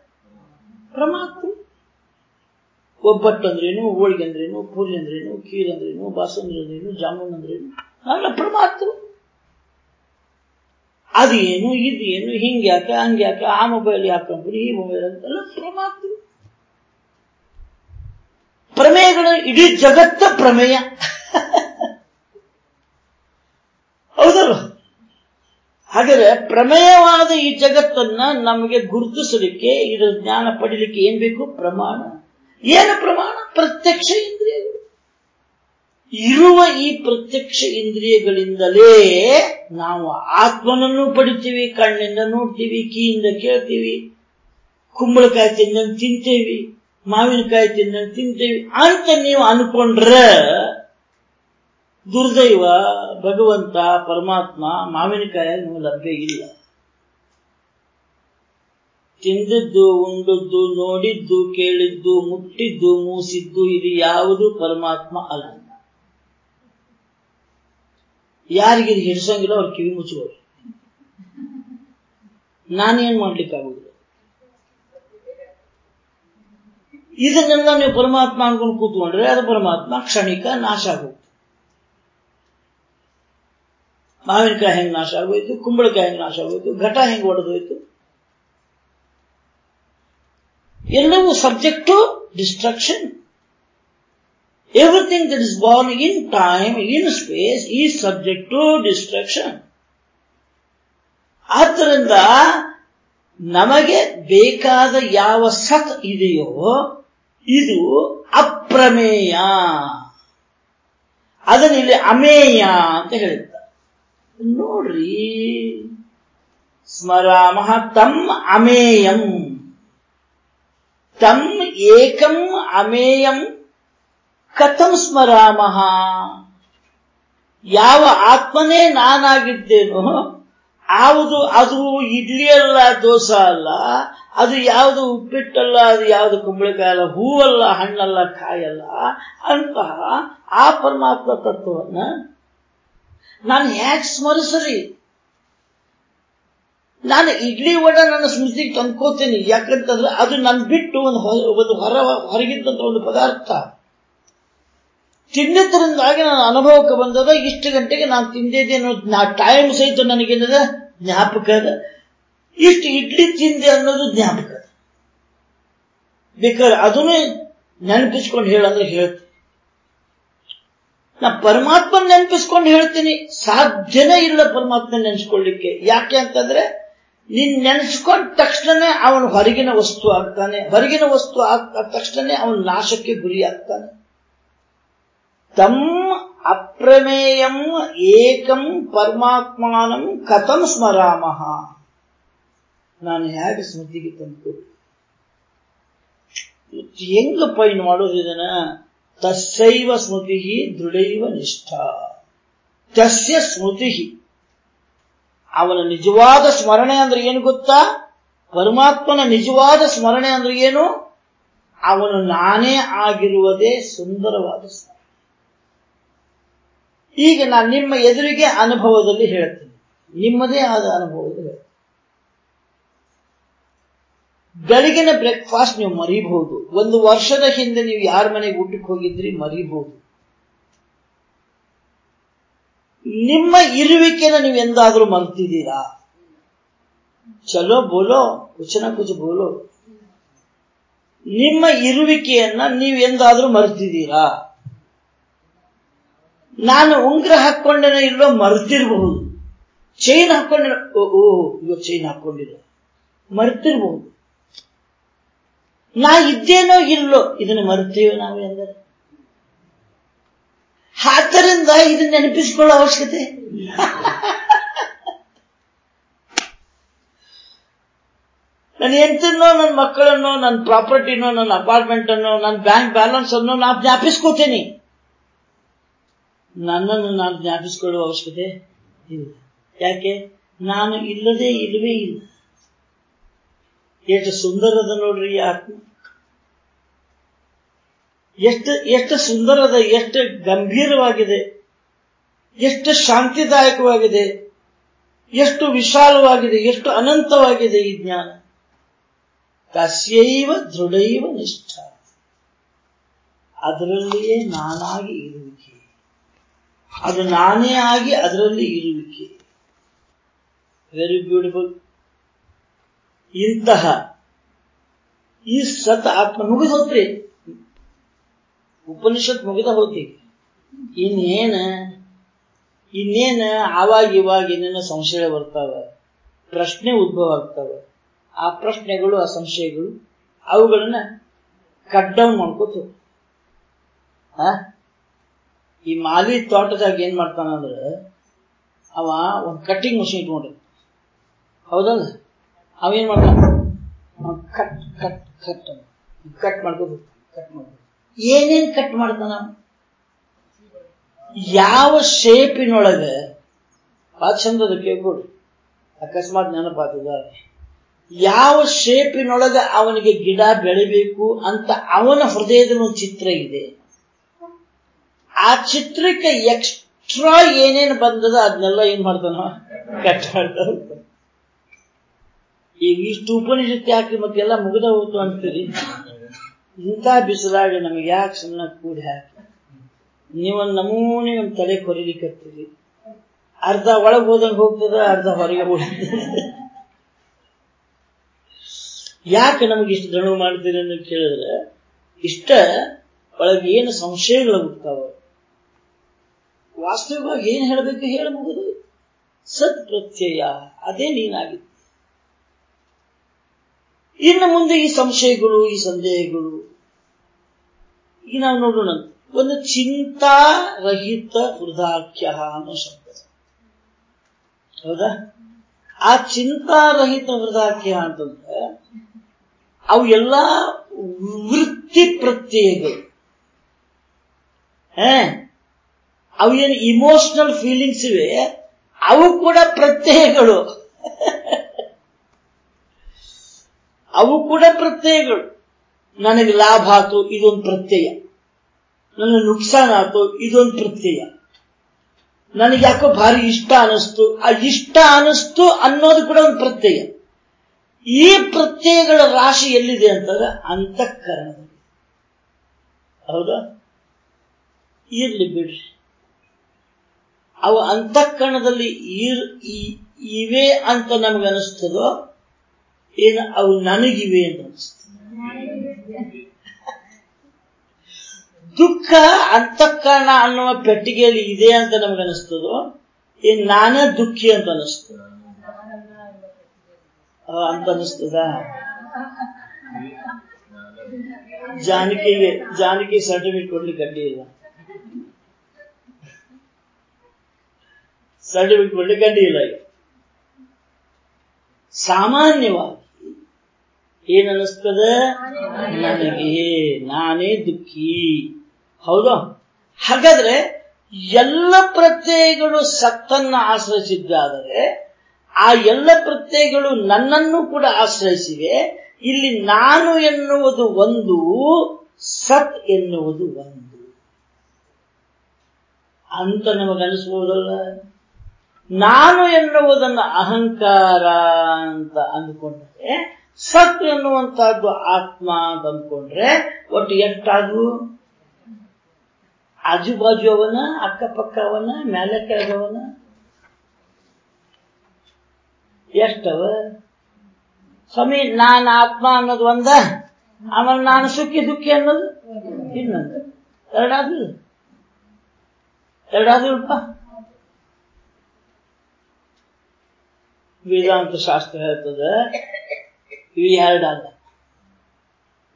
ಒಬ್ಬಟ್ಟು ಅಂದ್ರೇನು ಹೋಳಿಗೆ ಅಂದ್ರೇನು ಪೂರಿ ಅಂದ್ರೇನು ಖೀರ್ ಅಂದ್ರೇನು ಬಾಸಂದ್ರಿ ಅಂದ್ರೇನು ಜಾಮೂನ್ ಅಂದ್ರೇನು ಅಲ್ಲ ಪರಮಾತ್ಮ ಅದೇನು, ಇದೇನು, ಹಂಗೆ ಯಾಕೆ ಆ ಮೊಬೈಲ್ ಯಾಕಂದ್ರೆ ಈ ಮೊಬೈಲ್ ಅಂತೆಲ್ಲ ಪರಮಾತ್ಮ ಪ್ರಮೇಯಗಳು, ಇಡೀ ಜಗತ್ತ ಪ್ರಮೇಯ ಹೌದಲ್ಲ ಹಾಗಾದ್ರೆ ಪ್ರಮೇಯವಾದ ಈ ಜಗತ್ತನ್ನ ನಮಗೆ ಗುರುತಿಸಲಿಕ್ಕೆ ಇದರ ಜ್ಞಾನ ಪಡಿಲಿಕ್ಕೆ ಏನ್ ಬೇಕು? ಪ್ರಮಾಣ. ಏನು ಪ್ರಮಾಣ? ಪ್ರತ್ಯಕ್ಷ ಇಂದ್ರಿಯಗಳು. ಇರುವ ಈ ಪ್ರತ್ಯಕ್ಷ ಇಂದ್ರಿಯಗಳಿಂದಲೇ ನಾವು ಆತ್ಮನನ್ನು ಪಡಿತೀವಿ, ಕಣ್ಣಿಂದ ನೋಡ್ತೀವಿ, ಕೀಯಿಂದ ಕೇಳ್ತೀವಿ, ಕುಂಬಳಕಾಯಿ ತಿಂದಂಗೆ ತಿಂತೀವಿ, ಮಾವಿನಕಾಯಿ ತಿಂದಂಗೆ ತಿಂತೀವಿ ಅಂತ ನೀವು ಅನ್ಕೊಂಡ್ರೆ ದುರ್ದೈವ ಭಗವಂತ ಪರಮಾತ್ಮ ಮಾವಿನಕಾಯನ್ನು ಲಭ್ಯ ಇಲ್ಲ. ತಿಂದಿದ್ದು, ಉಂಡದ್ದು, ನೋಡಿದ್ದು, ಕೇಳಿದ್ದು, ಮುಟ್ಟಿದ್ದು, ಮೂಸಿದ್ದು, ಇದು ಯಾವುದು ಪರಮಾತ್ಮ ಅಲ್ಲ. ಯಾರಿಗೆ ಇದು ಹಿಡಿಸಂಗಿಲ್ಲ, ಅವ್ರು ಕಿವಿ ಮುಚ್ಚುವರು ನಾನೇನ್ ಮಾಡ್ಲಿಕ್ಕಾಗುದಿಲ್ಲ ಇದನ್ನೆಲ್ಲ ನೀವು ಪರಮಾತ್ಮ ಅನ್ಕೊಂಡು ಕೂತ್ಕೊಂಡ್ರೆ ಅದು ಪರಮಾತ್ಮ ಕ್ಷಣಿಕ ನಾಶ ಆಗೋಗುತ್ತೆ ಮಾವಿನಕಾಯಿ ಹೆಂಗ್ ನಾಶ ಆಗೋಯ್ತು, ಕುಂಬಳಕಾಯಿ ಹೆಂಗ್ ನಾಶ ಆಗೋಯ್ತು, ಘಟ ಹೆಂಗ್ ಒಡೆದೋಯ್ತು? ಎಲ್ಲವೂ subject to destruction everything that is born in time in space is subject to destruction ಆದ್ದರಿಂದ ನಮಗೆ ಬೇಕಾದ ಯಾವ ಸತ್ ಇದೆಯೋ, ಇದು ಅಪ್ರಮೇಯ. ಅದನ್ನ ಇಲ್ಲಿ ಅಮೇಯ ಅಂತ ಹೇಳಿದ್ದಾರೆ ನೋಡ್ರಿ. ಸ್ಮರಾಮ ತಮ್ ಅಮೇಯಂ. ತಮ್ ಏಕಂ ಅಮೇಯಂ. ಕಥಂ ಸ್ಮರಾಮ. ಯಾವ ಆತ್ಮನೇ ನಾನಾಗಿದ್ದೇನೋ ಯಾವುದು ಅದು ಇಡ್ಲಿ ಅಲ್ಲ ದೋಸೆ ಅಲ್ಲ, ಅದು ಯಾವುದು ಉಪ್ಪಿಟ್ಟಲ್ಲ, ಅದು ಯಾವುದು ಕುಂಬಳಕಾಯಿ ಅಲ್ಲ, ಹೂವಲ್ಲ, ಹಣ್ಣಲ್ಲ, ಕಾಯಲ್ಲ, ಅಂತಹ ಆ ಪರಮಾತ್ಮ ತತ್ವವನ್ನ ನಾನು ಹೇಗೆ ಸ್ಮರಿಸಲಿ ನಾನು ಇಡ್ಲಿ ವಡ ನನ್ನ ಸ್ಮೃತಿಗೆ ತಂದ್ಕೋತೀನಿ. ಯಾಕಂತಂದ್ರೆ ಅದು ನನ್ ಬಿಟ್ಟು ಒಂದು ಒಂದು ಹೊರ ಹೊರಗಿದ್ದಂತ ಒಂದು ಪದಾರ್ಥ. ತಿಂದಿದ್ದರಿಂದಾಗಿ ನನ್ನ ಅನುಭವಕ್ಕೆ ಬಂದದ. ಇಷ್ಟು ಗಂಟೆಗೆ ನಾನು ತಿಂದಿದ್ದೆ ಅನ್ನೋದು ಟೈಮ್ ಸಹಿತ ನನಗೇನದ ಜ್ಞಾಪಕ ಅದ. ಇಷ್ಟು ಇಡ್ಲಿ ತಿಂದೆ ಅನ್ನೋದು ಜ್ಞಾಪಕ ಅದ. ಬೇಕಾದ್ರೆ ಅದನ್ನೇ ನೆನಪಿಸ್ಕೊಂಡು ಹೇಳಂದ್ರೆ ಹೇಳ್ತೀನಿ. ನಾ ಪರಮಾತ್ಮ ನೆನಪಿಸ್ಕೊಂಡು ಹೇಳ್ತೀನಿ. ಸಾಧ್ಯನೇ ಇಲ್ಲ ಪರಮಾತ್ಮ ನೆನೆಸ್ಕೊಳ್ಳಿಕ್ಕೆ. ಯಾಕೆ ಅಂತಂದ್ರೆ, ನೀನ್ ನೆನೆಸ್ಕೊಂಡ ತಕ್ಷಣನೇ ಅವನು ಹೊರಗಿನ ವಸ್ತು ಆಗ್ತಾನೆ. ಹೊರಗಿನ ವಸ್ತು ಆಗ್ತಾ ತಕ್ಷಣನೇ ಅವನು ನಾಶಕ್ಕೆ ಗುರಿ ಆಗ್ತಾನೆ. ತಮ್ ಅಪ್ರಮೇಯಂ ಏಕಂ ಪರಮಾತ್ಮಾನಂ ಕಥಂ ಸ್ಮರಾಮ. ನಾನು ಹೇಗೆ ಸ್ಮೃತಿಗೆ ತಂದು ಹೆಂಗಪ್ಪ ಪೈನ್ ಮಾಡೋದು ಇದನ್ನ? ತಸ್ಸೈವ ಸ್ಮೃತಿ ದೃಢೈವ ನಿಷ್ಠ ತಸ್ಯ ಸ್ಮೃತಿ ಅವನ ನಿಜವಾದ ಸ್ಮರಣೆ ಅಂದ್ರೆ ಏನು ಗೊತ್ತಾ? ಪರಮಾತ್ಮನ ನಿಜವಾದ ಸ್ಮರಣೆ ಅಂದ್ರೆ ಏನು? ಅವನು ನಾನೇ ಆಗಿರುವುದೇ ಸುಂದರವಾದ ಸ್ಮರಣೆ. ಈಗ ನಾನು ನಿಮ್ಮ ಎದುರಿಗೆ ಅನುಭವದಲ್ಲಿ ಹೇಳ್ತೇನೆ. ನಿಮ್ಮದೇ ಆದ ಅನುಭವದಲ್ಲಿ ಬೆಳಗಿನ ಬ್ರೇಕ್ಫಾಸ್ಟ್ ನೀವು ಮರಿಬಹುದು. ಒಂದು ವರ್ಷದ ಹಿಂದೆ ನೀವು ಯಾರ ಮನೆಗೆ ಊಟಕ್ಕೆ ಹೋಗಿದ್ರಿ, ಮರಿಬಹುದು. ನಿಮ್ಮ ಇರುವಿಕೆನ ನೀವು ಎಂದಾದ್ರೂ ಮರ್ತಿದ್ದೀರಾ? ಚಲೋ ಬೋಲೋ, ಕುಚನ ಕುಚ ಬೋಲೋ. ನಿಮ್ಮ ಇರುವಿಕೆಯನ್ನ ನೀವು ಎಂದಾದ್ರೂ ಮರ್ತಿದ್ದೀರಾ? ನಾನು ಉಂಗ್ರ ಹಾಕೊಂಡೇನೋ ಇಲ್ಲೋ ಮರ್ತಿರ್ಬಹುದು. ಚೈನ್ ಹಾಕೊಂಡೆ ಓ ಓ, ಇವಾಗ ಚೈನ್ ಹಾಕೊಂಡಿಲ್ಲ ಮರ್ತಿರ್ಬಹುದು. ನಾ ಇದ್ದೇನೋ ಇಲ್ಲೋ ಇದನ್ನು ಮರುತ್ತೇವೆ ನಾವು ಎಂದರೆ ಆದ್ದರಿಂದ ಇದನ್ನ ನೆನಪಿಸಿಕೊಳ್ಳೋ ಅವಶ್ಯಕತೆ ನನ್ನ ಎಂತನ್ನೋ ನನ್ನ ಮಕ್ಕಳನ್ನೋ, ನನ್ನ ಪ್ರಾಪರ್ಟಿನೋ, ನನ್ನ ಅಪಾರ್ಟ್ಮೆಂಟ್ ಅನ್ನೋ ನನ್ನ ಬ್ಯಾಂಕ್ ಬ್ಯಾಲೆನ್ಸ್ ಅನ್ನೋ ನಾ ಜ್ಞಾಪಿಸ್ಕೋತೇನೆ. ನನ್ನನ್ನು ನಾನು ಜ್ಞಾಪಿಸಿಕೊಳ್ಳುವ ಅವಶ್ಯಕತೆ ಇಲ್ಲ. ಯಾಕೆ? ನಾನು ಇಲ್ಲದೆ ಇಲ್ಲವೇ ಇಲ್ಲ. ಎಷ್ಟು ಸುಂದರದ ನೋಡ್ರಿ ಆತ್ಮ. ಎಷ್ಟು ಎಷ್ಟು ಸುಂದರದ, ಎಷ್ಟು ಗಂಭೀರವಾಗಿದೆ, ಎಷ್ಟು ಶಾಂತಿದಾಯಕವಾಗಿದೆ, ಎಷ್ಟು ವಿಶಾಲವಾಗಿದೆ, ಎಷ್ಟು ಅನಂತವಾಗಿದೆ ಈ ಜ್ಞಾನ. ಕಸ್ಯೈವ ದೃಢೈವ ನಿಷ್ಠ. ಅದರಲ್ಲಿಯೇ ನಾನಾಗಿ ಇರುವಿಕೆ. ಅದು ನಾನೇ ಆಗಿ ಅದರಲ್ಲಿ ಇರುವಿಕೆ. ವೆರಿ ಬ್ಯೂಟಿಫುಲ್ ಇಂತಹ ಈ ಸತ್ ಆತ್ಮ ಮುಗಿದ ಹೋತ್ರಿ. ಉಪನಿಷತ್ ಮುಗಿದ ಹೋತಿ ಇನ್ನೇನ ಇನ್ನೇನ ಆವಾಗ ಇವಾಗ ಏನೇನೋ ಸಂಶಯ ಬರ್ತಾವ, ಪ್ರಶ್ನೆ ಉದ್ಭವ ಆಗ್ತಾವ, ಆ ಪ್ರಶ್ನೆಗಳು, ಆ ಸಂಶಯಗಳು, ಅವುಗಳನ್ನ ಕಟ್ ಡೌನ್ ಮಾಡ್ಕೋತ ಈ ಮಾಲಿ ತೋಟದಾಗ ಏನ್ ಮಾಡ್ತಾನಂದ್ರ, ಅವ ಒಂದು ಕಟ್ಟಿಂಗ್ ಮಷಿನ್ ಇಟ್ಕೊಂಡ್ರಿ. ಹೌದಲ್ಲ? ಅವೇನ್ ಮಾಡ್ತಾನೆ ಕಟ್ ಕಟ್ ಕಟ್ ಕಟ್ ಮಾಡ್ಕೋದು ಕಟ್ ಮಾಡ್ಕೋದು ಏನೇನ್ ಕಟ್ ಮಾಡ್ತಾನ? ಯಾವ ಶೇಪಿನೊಳಗ ಆ ಚಂದದ ಕೇಳ್ಬೋದು ಅಕಸ್ಮಾತ್ ನೆನಪಾತದ. ಯಾವ ಶೇಪಿನೊಳಗ ಅವನಿಗೆ ಗಿಡ ಬೆಳಿಬೇಕು ಅಂತ ಅವನ ಹೃದಯದ ಒಂದು ಚಿತ್ರ ಇದೆ. ಆ ಚಿತ್ರಕ್ಕೆ ಎಕ್ಸ್ಟ್ರಾ ಏನೇನು ಬಂದದ, ಅದನ್ನೆಲ್ಲ ಏನ್ ಮಾಡ್ತಾನ ಕಟ್ ಮಾಡ್ತಾ ಹೋಗ್ತಾನೆ. ಈಗ ಇಷ್ಟು ಉಪನಿಷತ್ತು ಯಾಕೆ ಮತ್ತೆಲ್ಲ ಮುಗಿದ ಹೋಯ್ತು ಅಂತೀರಿ ಇಂಥ ಬಿಸಿಲಾಗ ನಮಗೆ ಯಾಕೆ ಸುಮ್ಮನೆ ಕೂಡಿ ಹಾಕಿ? ನೀವೊಂದು ನಮೂನೆ ನಮ್ಮ ತಲೆ ಕೊರಿಲಿಕ್ಕತ್ತೀರಿ ಅರ್ಧ ಒಳಗೆ ಹೋದಂಗೆ ಹೋಗ್ತದ, ಅರ್ಧ ಹೊರಗೆ ಹೋಗ್ತದೆ. ಯಾಕೆ ನಮಗೆ ಇಷ್ಟು ದಣು ಮಾಡ್ತೀರಿ ಅಂತ ಕೇಳಿದ್ರೆ, ಇಷ್ಟ ಒಳಗೆ ಏನು ಸಂಶಯಗಳು ಹುಡ್ತಾವ ವಾಸ್ತವವಾಗಿ ಏನ್ ಹೇಳಬೇಕು ಹೇಳಬಹುದು? ಸತ್ ಪ್ರತ್ಯಯ ಅದೇ ನೀನಾಗಿತ್ತು. ಇನ್ನು ಮುಂದೆ ಈ ಸಂಶಯಗಳು, ಈ ಸಂದೇಹಗಳು. ಈಗ ನಾವು ನೋಡೋಣ. ಒಂದು ಚಿಂತಾರಹಿತ ಹೃದಾಖ್ಯ ಅನ್ನೋ ಶಬ್ದ. ಹೌದಾ? ಆ ಚಿಂತಾರಹಿತ ಹೃದಾಖ್ಯ ಅಂತಂದ್ರೆ, ಅವು ಎಲ್ಲ ವೃತ್ತಿ ಪ್ರತ್ಯಯಗಳು. ಅವು ಏನು ಇಮೋಷನಲ್ ಫೀಲಿಂಗ್ಸ್ ಇವೆ, ಅವು ಕೂಡ ಪ್ರತ್ಯಯಗಳು. ಅವು ಕೂಡ ಪ್ರತ್ಯಯಗಳು. ನನಗೆ ಲಾಭ ಆತು ಇದೊಂದು ಪ್ರತ್ಯಯ. ನನಗೆ ನುಕ್ಸಾನ್ ಆತು ಇದೊಂದು ಪ್ರತ್ಯಯ. ನನಗೆ ಯಾಕೋ ಭಾರಿ ಇಷ್ಟ ಅನಿಸ್ತು, ಆ ಇಷ್ಟ ಅನಿಸ್ತು ಅನ್ನೋದು ಕೂಡ ಒಂದು ಪ್ರತ್ಯಯ. ಈ ಪ್ರತ್ಯಯಗಳ ರಾಶಿ ಎಲ್ಲಿದೆ ಅಂತಂದ್ರೆ ಅಂತಃಕರಣದಲ್ಲಿ. ಹೌದಾ? ಇರ್ಲಿ ಬಿಡ್ರಿ. ಅವು ಅಂತಃಕರಣದಲ್ಲಿ ಇವೆ ಅಂತ ನಮ್ಗೆ ಅನಿಸ್ತದೋ ಏನು ಅವು ನನಗಿವೆ ಅಂತ ಅನಿಸ್ತದೆ ದುಃಖ ಅಂತಃಕರಣ ಅನ್ನುವ ಪೆಟ್ಟಿಗೆಯಲ್ಲಿ ಇದೆ ಅಂತ ನಮ್ಗೆ ಅನಿಸ್ತದೋ ಏನ್ ನಾನೇ ದುಃಖಿ ಅಂತ ಅನಿಸ್ತದ? ಅಂತ ಅನಿಸ್ತದ? ಜಾನಕಿಗೆ, ಜಾನಕಿ ಸರ್ಟಿಫಿಕೇಟ್ ಕೊಡ್ಲಿಕ್ಕೆ ಅಡ್ಡಿ ಇಲ್ಲ. ಸರ್ಟಿಫಿಕೇಟ್ ಕೊಡ್ಲಿಕ್ಕೆ ಅಡ್ಡಿ ಇಲ್ಲ ಈಗ. ಸಾಮಾನ್ಯವಾಗಿ ಏನನ್ನಿಸ್ತದ? ನನಗೆ ನಾನೇ ದುಃಖಿ. ಹೌದಾ? ಹಾಗಾದ್ರೆ ಎಲ್ಲ ಪ್ರತ್ಯಯಗಳು ಸತ್ತನ್ನ ಆಶ್ರಯಿಸಿದ್ದಾದರೆ, ಆ ಎಲ್ಲ ಪ್ರತ್ಯಯಗಳು ನನ್ನನ್ನು ಕೂಡ ಆಶ್ರಯಿಸಿವೆ. ಇಲ್ಲಿ ನಾನು ಎನ್ನುವುದು ಒಂದು, ಸತ್ ಎನ್ನುವುದು ಒಂದು. ಅಂತ ನಮಗನಿಸ್ಬೋದಲ್ಲ ನಾನು ಎನ್ನುವುದನ್ನು ಅಹಂಕಾರ ಅಂತ ಅಂದುಕೊಂಡ್ರೆ, ಸತ್ ಎನ್ನುವಂತಹದ್ದು ಆತ್ಮ ಅಂತ ಅಂದ್ಕೊಂಡ್ರೆ ಒಟ್ಟು ಎಷ್ಟಾದ್ರು ಆಜು ಬಾಜು ಅವನ, ಅಕ್ಕಪಕ್ಕ ಅವನ ಮೇಲೆ ಕೆಳಗವನ ಎಷ್ಟವ? ಸ್ವಾಮಿ, ನಾನು ಆತ್ಮ ಅನ್ನೋದು ಒಂದ, ಆಮೇಲೆ ನಾನು ಸುಖಿ ದುಃಖಿ ಅನ್ನೋದು ಇನ್ನೊಂದು. ಎರಡಾದ್ರು ಎರಡಾದ್ರಪ್ಪ ವೇದಾಂತ ಶಾಸ್ತ್ರ ಹೇಳ್ತದೆ. ಇವು ಎರಡಲ್ಲ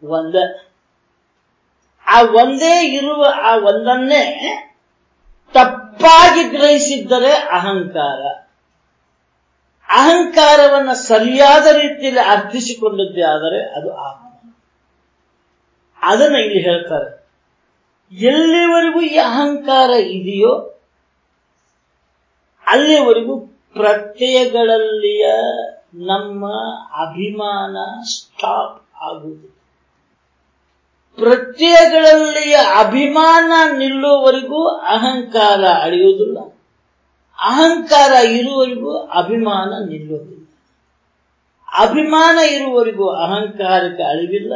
ಒಂದ. ಆ ಒಂದೇ ಇರುವ ಆ ಒಂದನ್ನೇ ತಪ್ಪಾಗಿ ಗ್ರಹಿಸಿದ್ದರೆ ಅಹಂಕಾರ. ಅಹಂಕಾರವನ್ನ ಸರಿಯಾದ ರೀತಿಯಲ್ಲಿ ಅರ್ಥಿಸಿಕೊಂಡದ್ದೇ ಆದರೆ ಅದು ಆತ್ಮ. ಅದನ್ನ ಇಲ್ಲಿ ಹೇಳ್ತಾರೆ. ಎಲ್ಲಿವರೆಗೂ ಈ ಅಹಂಕಾರ ಇದೆಯೋ, ಅಲ್ಲಿವರೆಗೂ ಪ್ರತ್ಯಯಗಳಲ್ಲಿಯ ನಮ್ಮ ಅಭಿಮಾನ ಸ್ಟಾಪ್ ಆಗುವುದು. ಪ್ರತ್ಯಯಗಳಲ್ಲಿಯ ಅಭಿಮಾನ ನಿಲ್ಲುವವರೆಗೂ ಅಹಂಕಾರ ಅಳಿಯುವುದಿಲ್ಲ. ಅಹಂಕಾರ ಇರುವವರೆಗೂ ಅಭಿಮಾನ ನಿಲ್ಲುವುದಿಲ್ಲ. ಅಭಿಮಾನ ಇರುವವರೆಗೂ ಅಹಂಕಾರಕ್ಕೆ ಅಳಿವಿಲ್ಲ.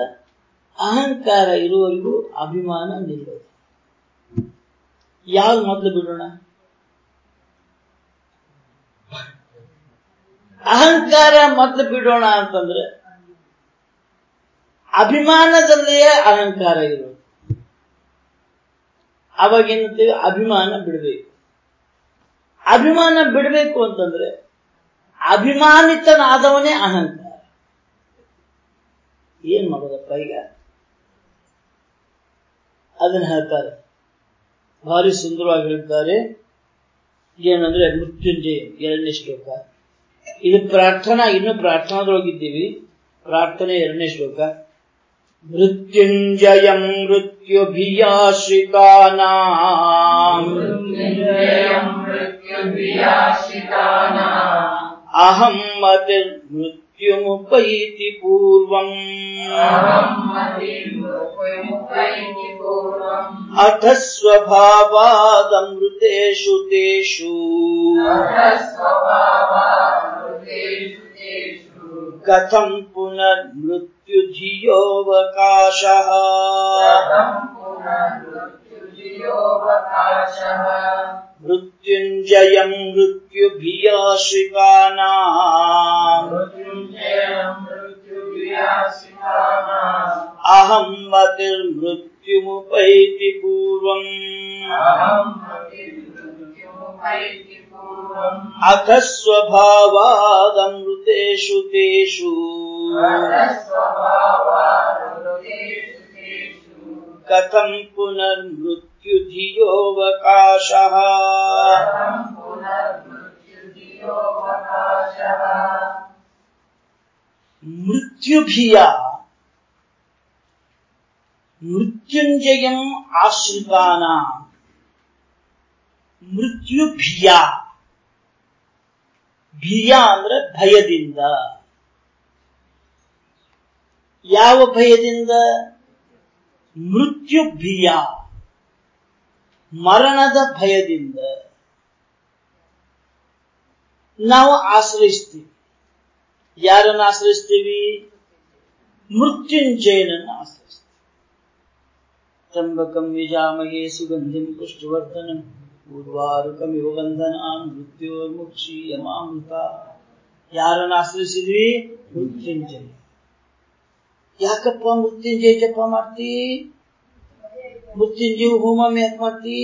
ಅಹಂಕಾರ ಇರುವವರೆಗೂ ಅಭಿಮಾನ ನಿಲ್ಲೋದು ಯಾವ ಮೊದಲು ಬಿಡೋಣ? ಅಹಂಕಾರ ಮತ್ತೆ ಬಿಡೋಣ ಅಂತಂದ್ರೆ ಅಭಿಮಾನದಲ್ಲಿಯೇ ಅಹಂಕಾರ ಇರೋದು. ಅವಾಗೇನಂತೀವಿ ಅಭಿಮಾನ ಬಿಡಬೇಕು. ಅಭಿಮಾನ ಬಿಡಬೇಕು ಅಂತಂದ್ರೆ ಅಭಿಮಾನಿತನಾದವನೇ ಅಹಂಕಾರ. ಏನ್ ಮಾಡೋದಪ್ಪ ಈಗ? ಅದನ್ನ ಹೇಳ್ತಾರೆ. ಭಾರಿ ಸುಂದರವಾಗಿ ಹೇಳ್ತಾರೆ. ಏನಂದ್ರೆ ಮೃತ್ಯುಂಜಯ ಎರಡನೇ ಶ್ಲೋಕ. ಇದು ಪ್ರಾರ್ಥನಾ ಇನ್ನು ಪ್ರಾರ್ಥನಾದೊಳಗಿದ್ದೀವಿ ಪ್ರಾರ್ಥನೆ ಎರಡನೇ ಶ್ಲೋಕ ಮೃತ್ಯುಂಜಯಂ ಮೃತ್ಯುಭಿಯಾಶ್ರಿತಾನಾಂ
मृत्युञ्जयम् मृत्युभियाश्रितानाम्
ಅಹಂ ಮತಿರ್ ಮೃತ್ಯುಮುಪೈತಿ ಪೂರ್ವಂ
अहम् मतिमुपैति पूर्वम्
ಅಥ ಸ್ವಭಾವಾದಮೃತೇಷು ತೇಷು
अर्थस्वभावामृतेषु तेषु कथं
पुनर्मृत्युधियोऽवकाशः मृत्युञ्जयं मृत्युभियाशिकानाम्
अहं मतिर्मृत्युमुपैति पूर्वम्
अथ
स्वभावादमृतेषु तेषु।
कथं पुनर्मृत्युधियोऽवकाशः।
मृत्युभिया मृत्युञ्जयम्
आश्रितानाम् ಮೃತ್ಯುಂಜಯಂ ಭಿಯಾ. ಭಿಯ ಅಂದ್ರೆ ಭಯದಿಂದ. ಯಾವ ಭಯದಿಂದ? ಮೃತ್ಯು ಭಿಯ. ಮರಣದ ಭಯದಿಂದ. ನಾವು ಆಶ್ರಯಿಸ್ತೀವಿ. ಯಾರನ್ನು ಆಶ್ರಯಿಸ್ತೀವಿ? ಮೃತ್ಯುಂಜಯನನ್ನು ಆಶ್ರಯಿಸ್ತೀವಿ. ತ್ರಂಬಕಂ ವಿಜಾಮಹೇ ಸುಗಂಧಿಂ ಪುಷ್ಟಿವರ್ಧನಂ. ಊರ್ವಾರುಕಮಿವ ಬಂಧನಾನ್ ಮೃತ್ಯೋರ್ಮುಕ್ಷೀಯಮಾಮೃತ ಯಾರನ್ನು ಆಶ್ರಯಿಸಿದ್ವಿ ಮೃತ್ಯುಂಜಯ ಯಾಕಪ್ಪ ಮೃತ್ಯುಂಜಯ ಜಪ ಮಾಡ್ತಿ ಮೃತ್ಯುಂಜಯ ಹೋಮ ಯಾಕೆ ಮಾಡ್ತಿ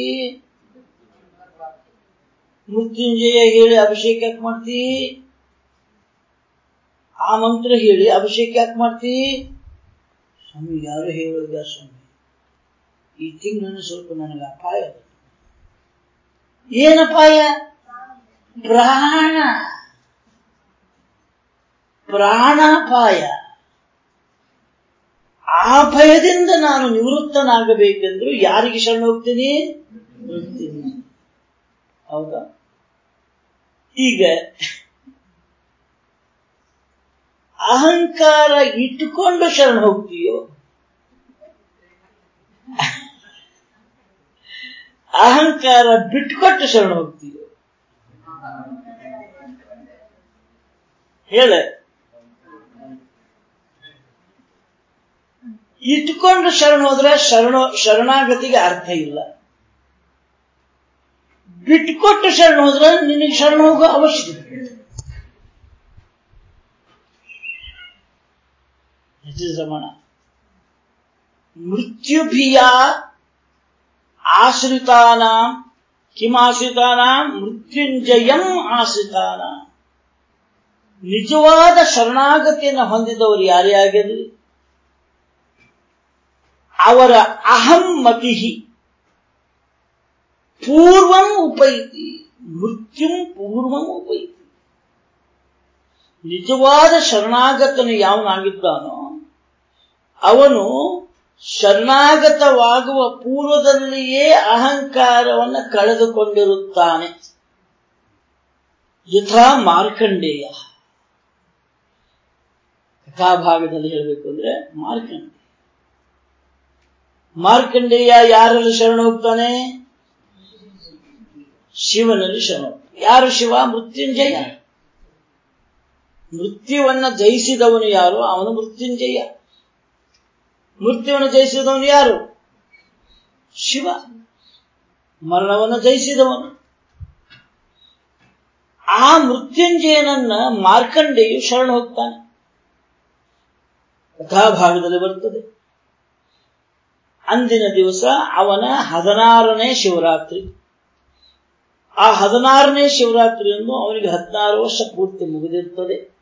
ಮೃತ್ಯುಂಜಯ ಹೇಳಿ ಅಭಿಷೇಕ ಯಾಕೆ ಮಾಡ್ತಿ ಆ ಮಂತ್ರ ಹೇಳಿ ಅಭಿಷೇಕ ಯಾಕೆ ಮಾಡ್ತಿ ಸ್ವಾಮಿ ಯಾರು ಹೇಳೋದ ಸ್ವಾಮಿ ಈ ತಿಂಗಳು ಸ್ವಲ್ಪ ನನಗೆ ಅಪಾಯ ಇದೆ. ಏನಪಾಯ? ಪ್ರಾಣ. ಪ್ರಾಣಾಪಾಯ. ಆ ಭಯದಿಂದ ನಾನು ನಿವೃತ್ತನಾಗಬೇಕೆಂದ್ರು ಯಾರಿಗೆ ಶರಣ ಹೋಗ್ತೀನಿ? ಹೌದಾ? ಈಗ ಅಹಂಕಾರ ಇಟ್ಟುಕೊಂಡು ಶರಣ ಹೋಗ್ತೀಯೋ? ಅಹಂಕಾರ ಬಿಟ್ಕೊಟ್ಟು ಶರಣ ಹೋಗ್ತೀಯೋ? ಹೇಳ. ಇಟ್ಕೊಂಡು ಶರಣ ಹೋದ್ರೆ ಶರಣ, ಶರಣಾಗತಿಗೆ ಅರ್ಥ ಇಲ್ಲ. ಬಿಟ್ಕೊಟ್ಟು ಶರಣ ಹೋದ್ರೆ ನಿನಗೆ ಶರಣ ಹೋಗೋ ಅವಶ್ಯಕತೆ. ರಮಣ ಮೃತ್ಯುಭಿಯ ಆಶ್ರಿತಾನ. ಕಿಮಾಶ್ರಿತಾನ ಮೃತ್ಯುಂಜಯಂ ಆಶ್ರಿತಾನ. ನಿಜವಾದ ಶರಣಾಗತಿಯನ್ನು ಹೊಂದಿದವರು ಯಾರೇ ಆಗಿರಲಿ, ಅವರ ಅಹಂ ಮತಿಹಿ. ಪೂರ್ವಂ ಉಪೈತಿ, ಮೃತ್ಯುಂ ಪೂರ್ವಂ ಉಪೈತಿ. ನಿಜವಾದ ಶರಣಾಗತನು ಯಾವನಾಗಿದ್ದಾನೋ, ಅವನು ಶರಣಾಗತವಾಗುವ ಪೂರ್ವದಲ್ಲಿಯೇ ಅಹಂಕಾರವನ್ನು ಕಳೆದುಕೊಂಡಿರುತ್ತಾನೆ. ಯಥಾ ಮಾರ್ಕಂಡೇಯ. ಕಥಾಭಾಗದಲ್ಲಿ ಹೇಳಬೇಕು ಅಂದ್ರೆ ಮಾರ್ಕಂಡೇಯ. ಮಾರ್ಕಂಡೇಯ ಯಾರಲ್ಲಿ ಶರಣ ಹೋಗ್ತಾನೆ? ಶಿವನಲ್ಲಿ ಶರಣ ಯಾರು ಶಿವ? ಮೃತ್ಯುಂಜಯ. ಮೃತ್ಯುವನ್ನ ಜಯಿಸಿದವನು ಯಾರು? ಅವನು ಮೃತ್ಯುಂಜಯ. ಮೃತ್ಯುವನ್ನು ಜಯಿಸಿದವನು ಯಾರು? ಶಿವ. ಮರಣವನ್ನು ಜಯಿಸಿದವನು. ಆ ಮೃತ್ಯುಂಜಯನನ್ನ ಮಾರ್ಕಂಡೆಯು ಶರಣ ಹೋಗ್ತಾನೆ. ಕಥಾಭಾಗದಲ್ಲಿ ಬರ್ತದೆ. ಅಂದಿನ ದಿವಸ ಅವನ ಹದಿನಾರನೇ ಶಿವರಾತ್ರಿ. ಆ ಹದಿನಾರನೇ ಶಿವರಾತ್ರಿಯನ್ನು ಅವನಿಗೆ ಹದಿನಾರು ವರ್ಷ ಪೂರ್ತಿ ಮುಗಿದಿರ್ತದೆ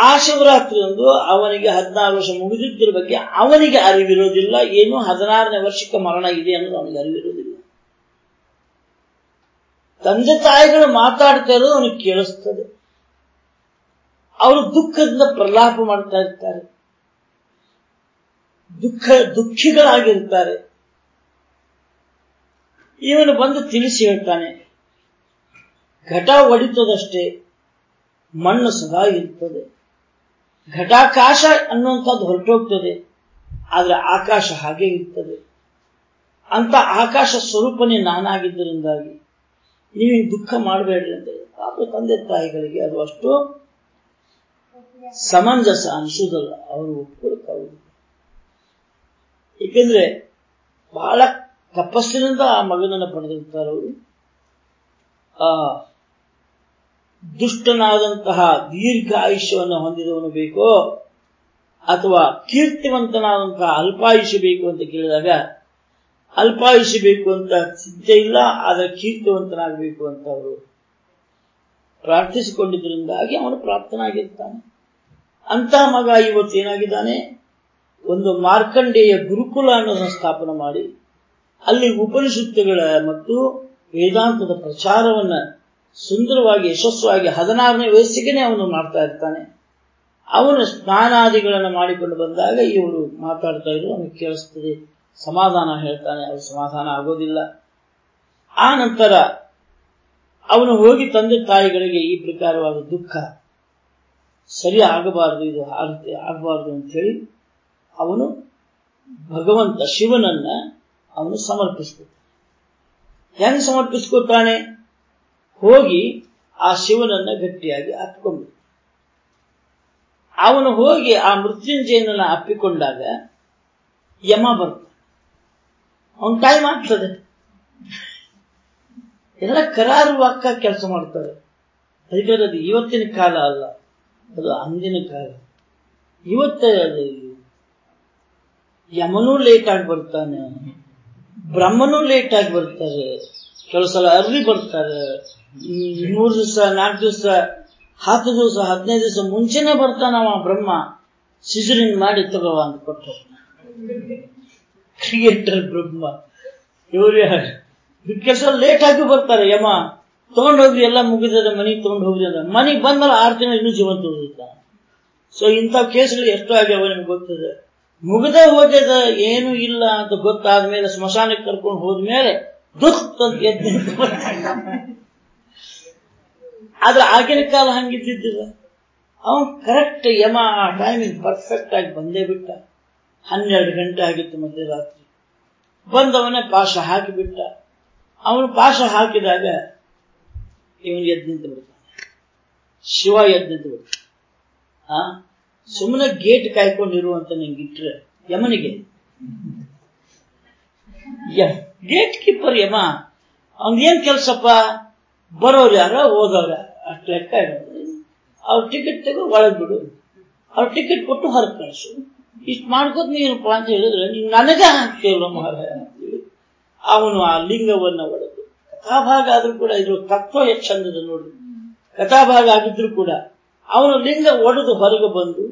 ಆ ಶಿವರಾತ್ರಿಯೊಂದು ಅವನಿಗೆ ಹದಿನಾರು ವರ್ಷ ಮುಗಿದಿದ್ದರ ಬಗ್ಗೆ ಅವನಿಗೆ ಅರಿವಿರೋದಿಲ್ಲ. ಏನು ಹದಿನಾರನೇ ವರ್ಷಕ್ಕೆ ಮರಣ ಇದೆ ಅನ್ನೋದು ಅವನಿಗೆ ಅರಿವಿರೋದಿಲ್ಲ. ತಂದೆ ತಾಯಿಗಳು ಮಾತಾಡ್ತಾ ಇರೋದು ಅವನಿಗೆ ಕೇಳಿಸ್ತದೆ. ಅವರು ದುಃಖದಿಂದ ಪ್ರಲಾಪ ಮಾಡ್ತಾ ಇರ್ತಾರೆ. ದುಃಖ, ದುಃಖಿಗಳಾಗಿರ್ತಾರೆ. ಇವನು ಬಂದು ತಿಳಿಸಿ ಹೇಳ್ತಾನೆ, ಘಟ ಒಡಿತದಷ್ಟೇ ಮಣ್ಣು ಸದಾ ಇರ್ತದೆ. ಘಟಾಕಾಶ ಅನ್ನುವಂಥದ್ದು ಹೊರಟೋಗ್ತದೆ. ಆದ್ರೆ ಆಕಾಶ ಹಾಗೆ ಇರ್ತದೆ. ಅಂತ ಆಕಾಶ ಸ್ವರೂಪನೇ ನಾನಾಗಿದ್ದರಿಂದಾಗಿ ನೀವು ದುಃಖ ಮಾಡಬೇಡ್ರಿ ಅಂತ ಪಾಪ ತಂದೆ ತಾಯಿಗಳಿಗೆ ಅದು ಅಷ್ಟು ಸಮಂಜಸ ಅನಿಸುವುದಲ್ಲ. ಅವರು ಒಪ್ಕೊಳ್ಕಾಗುದು ಏಕೆಂದ್ರೆ ಬಹಳ ತಪಸ್ಸಿನಿಂದ ಆ ಮಗನನ್ನು ಪಡೆದಿರ್ತಾರವರು. ಆ ದುಷ್ಟನಾದಂತಹ ದೀರ್ಘ ಆಯುಷ್ಯವನ್ನು ಹೊಂದಿದವನು ಬೇಕೋ, ಅಥವಾ ಕೀರ್ತಿವಂತನಾದಂತಹ ಅಲ್ಪಾಯುಷ್ಯ ಬೇಕು ಅಂತ ಕೇಳಿದಾಗ, ಅಲ್ಪಾಯುಷ್ಯ ಬೇಕು ಅಂತ ಸಿದ್ಧ ಇಲ್ಲ, ಆದರೆ ಕೀರ್ತಿವಂತನಾಗಬೇಕು ಅಂತ ಅವರು ಪ್ರಾರ್ಥಿಸಿಕೊಂಡಿದ್ದರಿಂದಾಗಿ ಅವನು ಪ್ರಾಪ್ತನಾಗಿರ್ತಾನೆ. ಅಂತ ಮಗ ಇವತ್ತು ಏನಾಗಿದ್ದಾನೆ? ಒಂದು ಮಾರ್ಕಂಡೇಯ ಗುರುಕುಲ ಅನ್ನೋದನ್ನು ಸ್ಥಾಪನೆ ಮಾಡಿ, ಅಲ್ಲಿ ಉಪನಿಷತ್ತುಗಳ ಮತ್ತು ವೇದಾಂತದ ಪ್ರಚಾರವನ್ನ ಸುಂದರವಾಗಿ ಯಶಸ್ವಾಗಿ ಹದಿನಾರನೇ ವಯಸ್ಸಿಗೆನೆ ಅವನು ಮಾಡ್ತಾ ಇರ್ತಾನೆ. ಅವನು ಸ್ನಾನಾದಿಗಳನ್ನು ಮಾಡಿಕೊಂಡು ಬಂದಾಗ ಇವರು ಮಾತಾಡ್ತಾ ಇದ್ರು ಅವನಿಗೆ ಕೇಳಿಸ್ತದೆ. ಸಮಾಧಾನ ಹೇಳ್ತಾನೆ. ಅದು ಸಮಾಧಾನ ಆಗೋದಿಲ್ಲ. ಆ ನಂತರ ಅವನು ಹೋಗಿ ತಂದೆ ತಾಯಿಗಳಿಗೆ ಈ ಪ್ರಕಾರವಾದ ದುಃಖ ಸರಿ ಆಗಬಾರದು, ಇದು ಆಗಬಾರದು ಅಂತ ಹೇಳಿ ಅವನು ಭಗವಂತ ಶಿವನನ್ನ ಅವನು ಸಮರ್ಪಿಸ್ಕೊತಾನೆ ಹೆಂಗ್ ಸಮರ್ಪಿಸ್ಕೊತಾನೆ ಹೋಗಿ ಆ ಶಿವನನ್ನ ಗಟ್ಟಿಯಾಗಿ ಅಪ್ಪಿಕೊಂಡ ಅವನು ಹೋಗಿ ಆ ಮೃತ್ಯುಂಜಯನನ್ನ ಅಪ್ಪಿಕೊಂಡಾಗ ಯಮ ಬರ್ತ ಅವನ್ ಟೈಮ್ ಆಗ್ತದೆ. ಎಲ್ಲ ಕರಾರುವಾಕ್ಕ ಕೆಲಸ ಮಾಡ್ತಾರೆ. ಅದಕ್ಕೆ ಅದು ಇವತ್ತಿನ ಕಾಲ ಅಲ್ಲ, ಅದು ಅಂದಿನ ಕಾಲ. ಇವತ್ತ ಯಮನೂ ಲೇಟ್ ಆಗಿ ಬರ್ತಾನೆ, ಬ್ರಹ್ಮನೂ ಲೇಟ್ ಆಗಿ ಬರ್ತಾರೆ. ಕೆಲವು ಸಲ ಅರ್ಲಿ ಬರ್ತಾರೆ. ಮೂರು ದಿವಸ, ನಾಲ್ಕು ದಿವಸ, ಹತ್ತು ದಿವಸ, ಹದಿನೈದು ದಿವಸ ಮುಂಚೆನೆ ಬರ್ತಾನ ಅವ ಬ್ರಹ್ಮ. ಸಿಜರಿನ್ ಮಾಡಿ ತಗೋ ಅಂತ ಕೊಟ್ಟು ಕ್ರಿಯೇಟರ್ ಬ್ರಹ್ಮ. ಇವರು ಕೆಲಸ ಲೇಟ್ ಆಗಿ ಬರ್ತಾರೆ, ಯಮ. ತಗೊಂಡೋಗ್ರಿ ಎಲ್ಲ ಮುಗಿದ್ರೆ ಮನೆಗೆ ತಗೊಂಡು ಹೋಗ್ರಿ ಅಂತ. ಮನೆಗೆ ಬಂದ್ಮೇಲೆ ಆರು ತಿಂಗಳು ಇನ್ನೂ ಜೀವಂತ ಉಳಿದ ಸೊ ಇಂಥ ಕೇಸ್ಗಳು ಎಷ್ಟು ಆಗ್ಯಾವ ನಿಮ್ಗೆ ಗೊತ್ತದೆ. ಮುಗಿದೇ ಹೋಗ್ಯದ, ಏನು ಇಲ್ಲ ಅಂತ ಗೊತ್ತಾದ್ಮೇಲೆ ಸ್ಮಶಾನಕ್ಕೆ ಕರ್ಕೊಂಡು ಹೋದ್ಮೇಲೆ ದುಃಖ ಎದ್ದು ಆದ್ರೆ ಆಗಿನ ಕಾಲ ಹಂಗಿದ್ದಿದ್ದಿಲ್ಲ. ಅವನು ಕರೆಕ್ಟ್ ಯಮ ಆ ಟೈಮಿಂಗ್ ಪರ್ಫೆಕ್ಟ್ ಆಗಿ ಬಂದೇ ಬಿಟ್ಟ. ಹನ್ನೆರಡು ಗಂಟೆ ಆಗಿತ್ತು ಮಧ್ಯರಾತ್ರಿ ಬಂದವನೇ ಪಾಶ ಹಾಕಿಬಿಟ್ಟ. ಅವನು ಪಾಶ ಹಾಕಿದಾಗ ಇವನು ಎದ್ದು ನಿಂತು ಬಿಡ್ತಾನೆ. ಶಿವ ಎದ್ದು ಬಿಡ್ತ ಬಿಡ್ತಾನೆ. ಆ? ಸುಮ್ಮನೆ ಗೇಟ್ ಕಾಯ್ಕೊಂಡಿರುವಂತ ನಿಂಗಿಟ್ರೆ ಯಮನಿಗೆ. ಗೇಟ್ ಕೀಪರ್ ಯಮ ಏನ್ ಕೆಲ್ಸಪ್ಪ? ಬರೋರು ಯಾರ, ಹೋದವ್ರ ಅಷ್ಟು ಲೆಕ್ಕ ಅವ್ರ ಟಿಕೆಟ್ ತೆಗೆದು ಒಳಗ್ ಬಿಡು. ಅವ್ರ ಟಿಕೆಟ್ ಕೊಟ್ಟು ಹೊರಗೆ ಕಳಿಸು. ಇಷ್ಟು ಮಾಡ್ಕೋತ ನೀನಪ್ಪ ಅಂತ ಹೇಳಿದ್ರೆ ನೀನು ನನಗೆ ಹಾಕ್ತಿಯಲ್ಲ ಮಹಾರಾಯ ಅಂತೇಳಿ ಅವನು ಆ ಲಿಂಗವನ್ನ ಒಡೆದು. ಕಥಾಭಾಗ ಆದ್ರೂ ಕೂಡ ಇದ್ರ ತತ್ವ ಎಷ್ಟು ಚಂದದ ನೋಡಿ. ಕಥಾಭಾಗ ಆಗಿದ್ರು ಕೂಡ ಅವನು ಲಿಂಗ ಒಡೆದು ಹೊರಗೆ ಬಂದು,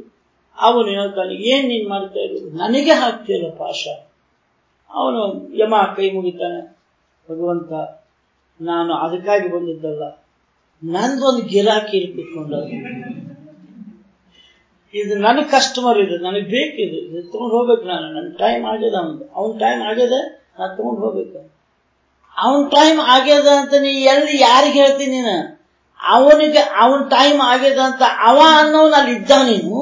ಅವನು ಹೇಳ್ತಾನೆ, ಏನ್ ನೀನ್ ಮಾಡ್ತಾ ಇರೋದು? ನನಗೆ ಹಾಕ್ತಿಯಲ್ಲ ಪಾಶ ಅವನು ಯಮ ಕೈ ಮುಗಿತಾನೆ. ಭಗವಂತ, ನಾನು ಅದಕ್ಕಾಗಿ ಬಂದಿದ್ದಲ್ಲ, ನಂದೊಂದು ಗಿರಾಕಿ ಇರ್ಬಿಟ್ಕೊಂಡ ಇದು ನನ್ನ ಕಸ್ಟಮರ್ ಇದು, ನನಗೆ ಬೇಕಿದು. ಇದು ತಗೊಂಡು ಹೋಗ್ಬೇಕು ನಾನು. ನನ್ನ ಟೈಮ್ ಆಗ್ಯದ ಅವನು ಅವನ ಟೈಮ್ ಆಗ್ಯದ, ನಾನು ತಗೊಂಡು ಹೋಗ್ಬೇಕು. ಅವನ ಟೈಮ್ ಆಗ್ಯದ ಅಂತ ನೀ ಎಲ್ಲಿ ಯಾರಿಗೆ ಹೇಳ್ತೀನಿ ನೀನು? ಅವನಿಗೆ ಅವನ ಟೈಮ್ ಆಗ್ಯದ ಅಂತ ಅವ ಅನ್ನೋನು ಅಲ್ಲಿ ಇದ್ದ ನೀನು?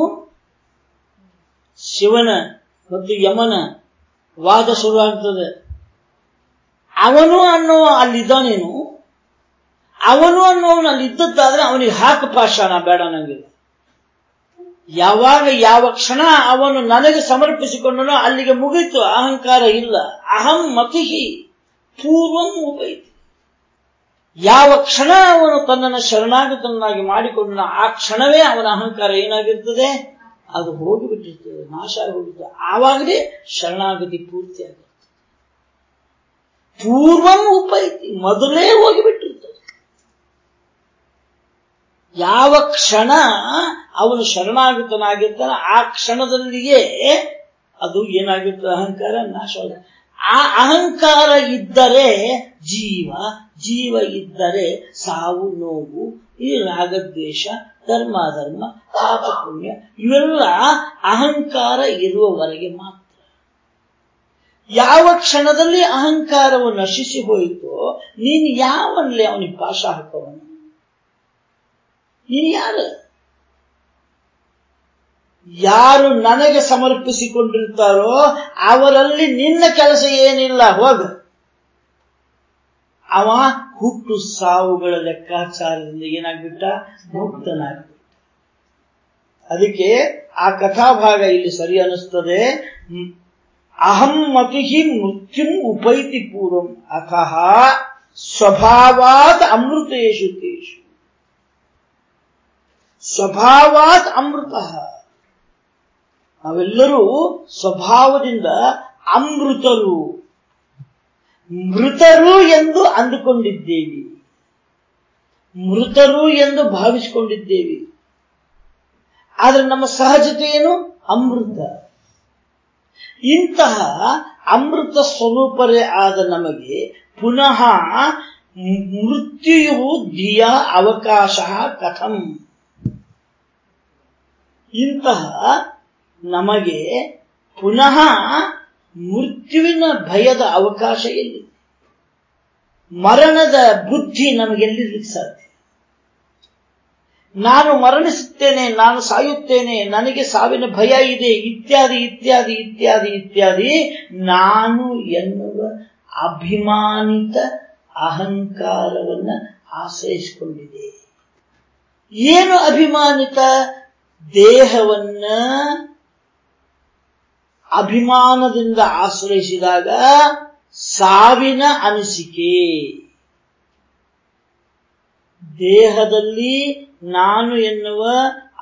ಶಿವನ ಮತ್ತು ಯಮನ. ವಾದ ಶುರುವಾಗ್ತದೆ ಅವನು ಅನ್ನೋ ಅಲ್ಲಿದ್ದಾನೇನು? ಅವನು ಅನ್ನೋನು ಅಲ್ಲಿ ಇದ್ದದ್ದಾದ್ರೆ ಅವನಿಗೆ ಹಾಕ ಪಾಷಾಣ ಬೇಡ ನನಗೆ ಯಾವಾಗ, ಯಾವ ಕ್ಷಣ ಅವನು ನನಗೆ ಸಮರ್ಪಿಸಿಕೊಂಡನೋ ಅಲ್ಲಿಗೆ ಮುಗಿತು, ಅಹಂಕಾರ ಇಲ್ಲ. ಅಹಂ ಮತಿಹಿ, ಪೂರ್ವಂ ಉಪೈತಿ. ಯಾವ ಕ್ಷಣ ಅವನು ತನ್ನನ್ನು ಶರಣಾಗತನಾಗಿ ಮಾಡಿಕೊಂಡನ ಆ ಕ್ಷಣವೇ ಅವನ ಅಹಂಕಾರ ಏನಾಗಿರ್ತದೆ? ಅದು ಹೋಗಿಬಿಟ್ಟಿರ್ತದೆ ನಾಶ ಆಗಿಬಿಟ್ಟಿರ್ತದೆ ಆವಾಗಲೇ ಶರಣಾಗತಿ ಪೂರ್ತಿ ಆಗುತ್ತೆ. ಪೂರ್ವಂ ಉಪೈತಿ ಮೊದಲೇ ಹೋಗಿಬಿಟ್ಟಿರ್ತದೆ. ಯಾವ ಕ್ಷಣ ಅವನು ಶರಣಾಗತನಾಗಿರ್ತಾನೆ ಆ ಕ್ಷಣದಲ್ಲಿಯೇ ಅದು ಏನಾಗಿರ್ತದೆ ಅಹಂಕಾರ ನಾಶವಾಗುತ್ತೆ ಆ ಅಹಂಕಾರ ಇದ್ದರೆ ಜೀವ ಜೀವ ಇದ್ದರೆ ಸಾವು, ನೋವು, ಈ ರಾಗದ್ವೇಷ, ಧರ್ಮಾಧರ್ಮ ಪಾಪ ಪುಣ್ಯ ಇವೆಲ್ಲ ಅಹಂಕಾರ ಇರುವವರೆಗೆ ಮಾತ್ರ. ಯಾವ ಕ್ಷಣದಲ್ಲಿ ಅಹಂಕಾರವು ನಶಿಸಿ ಹೋಯಿತೋ, ನೀನು ಯಾವನ್ಲೆ ಅವನಿಗೆ ಪಾಶ ಹಾಕೋವನು ನೀನು ಯಾರು? ಯಾರು ನನಗೆ ಸಮರ್ಪಿಸಿಕೊಂಡಿರ್ತಾರೋ ಅವರಲ್ಲಿ ನಿನ್ನ ಕೆಲಸ ಏನಿಲ್ಲ, ಹೋಗ. ಅವ ಹುಟ್ಟು ಸಾವುಗಳ ಲೆಕ್ಕಾಚಾರದಿಂದ ಏನಾಗ್ಬಿಟ್ಟ? ಮುಕ್ತನಾಗ್ಬಿಟ್ಟ. ಅದಕ್ಕೆ ಆ ಕಥಾಭಾಗ ಇಲ್ಲಿ ಸರಿ ಅನ್ನಿಸ್ತದೆ. ಅಹಂ ಮತಿಹಿ ಮೃತ್ಯುಂ ಉಪೈತಿ ಪೂರ್ವಂ ಅತಃ ಸ್ವಭಾವಾತ್ ಅಮೃತೇಶು ತೇಷು. ಸ್ವಭಾವಾತ್ ಅಮೃತ. ನಾವೆಲ್ಲರೂ ಸ್ವಭಾವದಿಂದ ಅಮೃತರು. ಮೃತರು ಎಂದು ಅಂದುಕೊಂಡಿದ್ದೇವೆ. ಮೃತರು ಎಂದು ಭಾವಿಸಿಕೊಂಡಿದ್ದೇವೆ. ಆದರೆ ನಮ್ಮ ಸಹಜತೆ ಏನು? ಅಮೃತ. ಇಂತಹ ಅಮೃತ ಸ್ವರೂಪರೇ ಆದ ನಮಗೆ ಪುನಃ ಮೃತ್ಯು ದಿಯ ಅವಕಾಶ ಕಥಂ. ಇಂತಹ ನಮಗೆ ಪುನಃ ಮೃತ್ಯುವಿನ ಭಯದ ಅವಕಾಶ ಎಲ್ಲಿ? ಮರಣದ ಬುದ್ಧಿ ನಮಗೆಲ್ಲಿರ್ಲಿಕ್ಕೆ ಸಾಧ್ಯ? ನಾನು ಮರಣಿಸುತ್ತೇನೆ, ನಾನು ಸಾಯುತ್ತೇನೆ, ನನಗೆ ಸಾವಿನ ಭಯ ಇದೆ, ಇತ್ಯಾದಿ ಇತ್ಯಾದಿ ಇತ್ಯಾದಿ ಇತ್ಯಾದಿ. ನಾನು ಎನ್ನುವ ಅಭಿಮಾನಿತ ಅಹಂಕಾರವನ್ನ ಆಶ್ರಯಿಸಿಕೊಂಡಿದೆ. ಏನು ಅಭಿಮಾನಿತ? ದೇಹವನ್ನ ಅಭಿಮಾನದಿಂದ ಆಶ್ರಯಿಸಿದಾಗ ಸಾವಿನ ಅನಿಸಿಕೆ. ದೇಹದಲ್ಲಿ ನಾನು ಎನ್ನುವ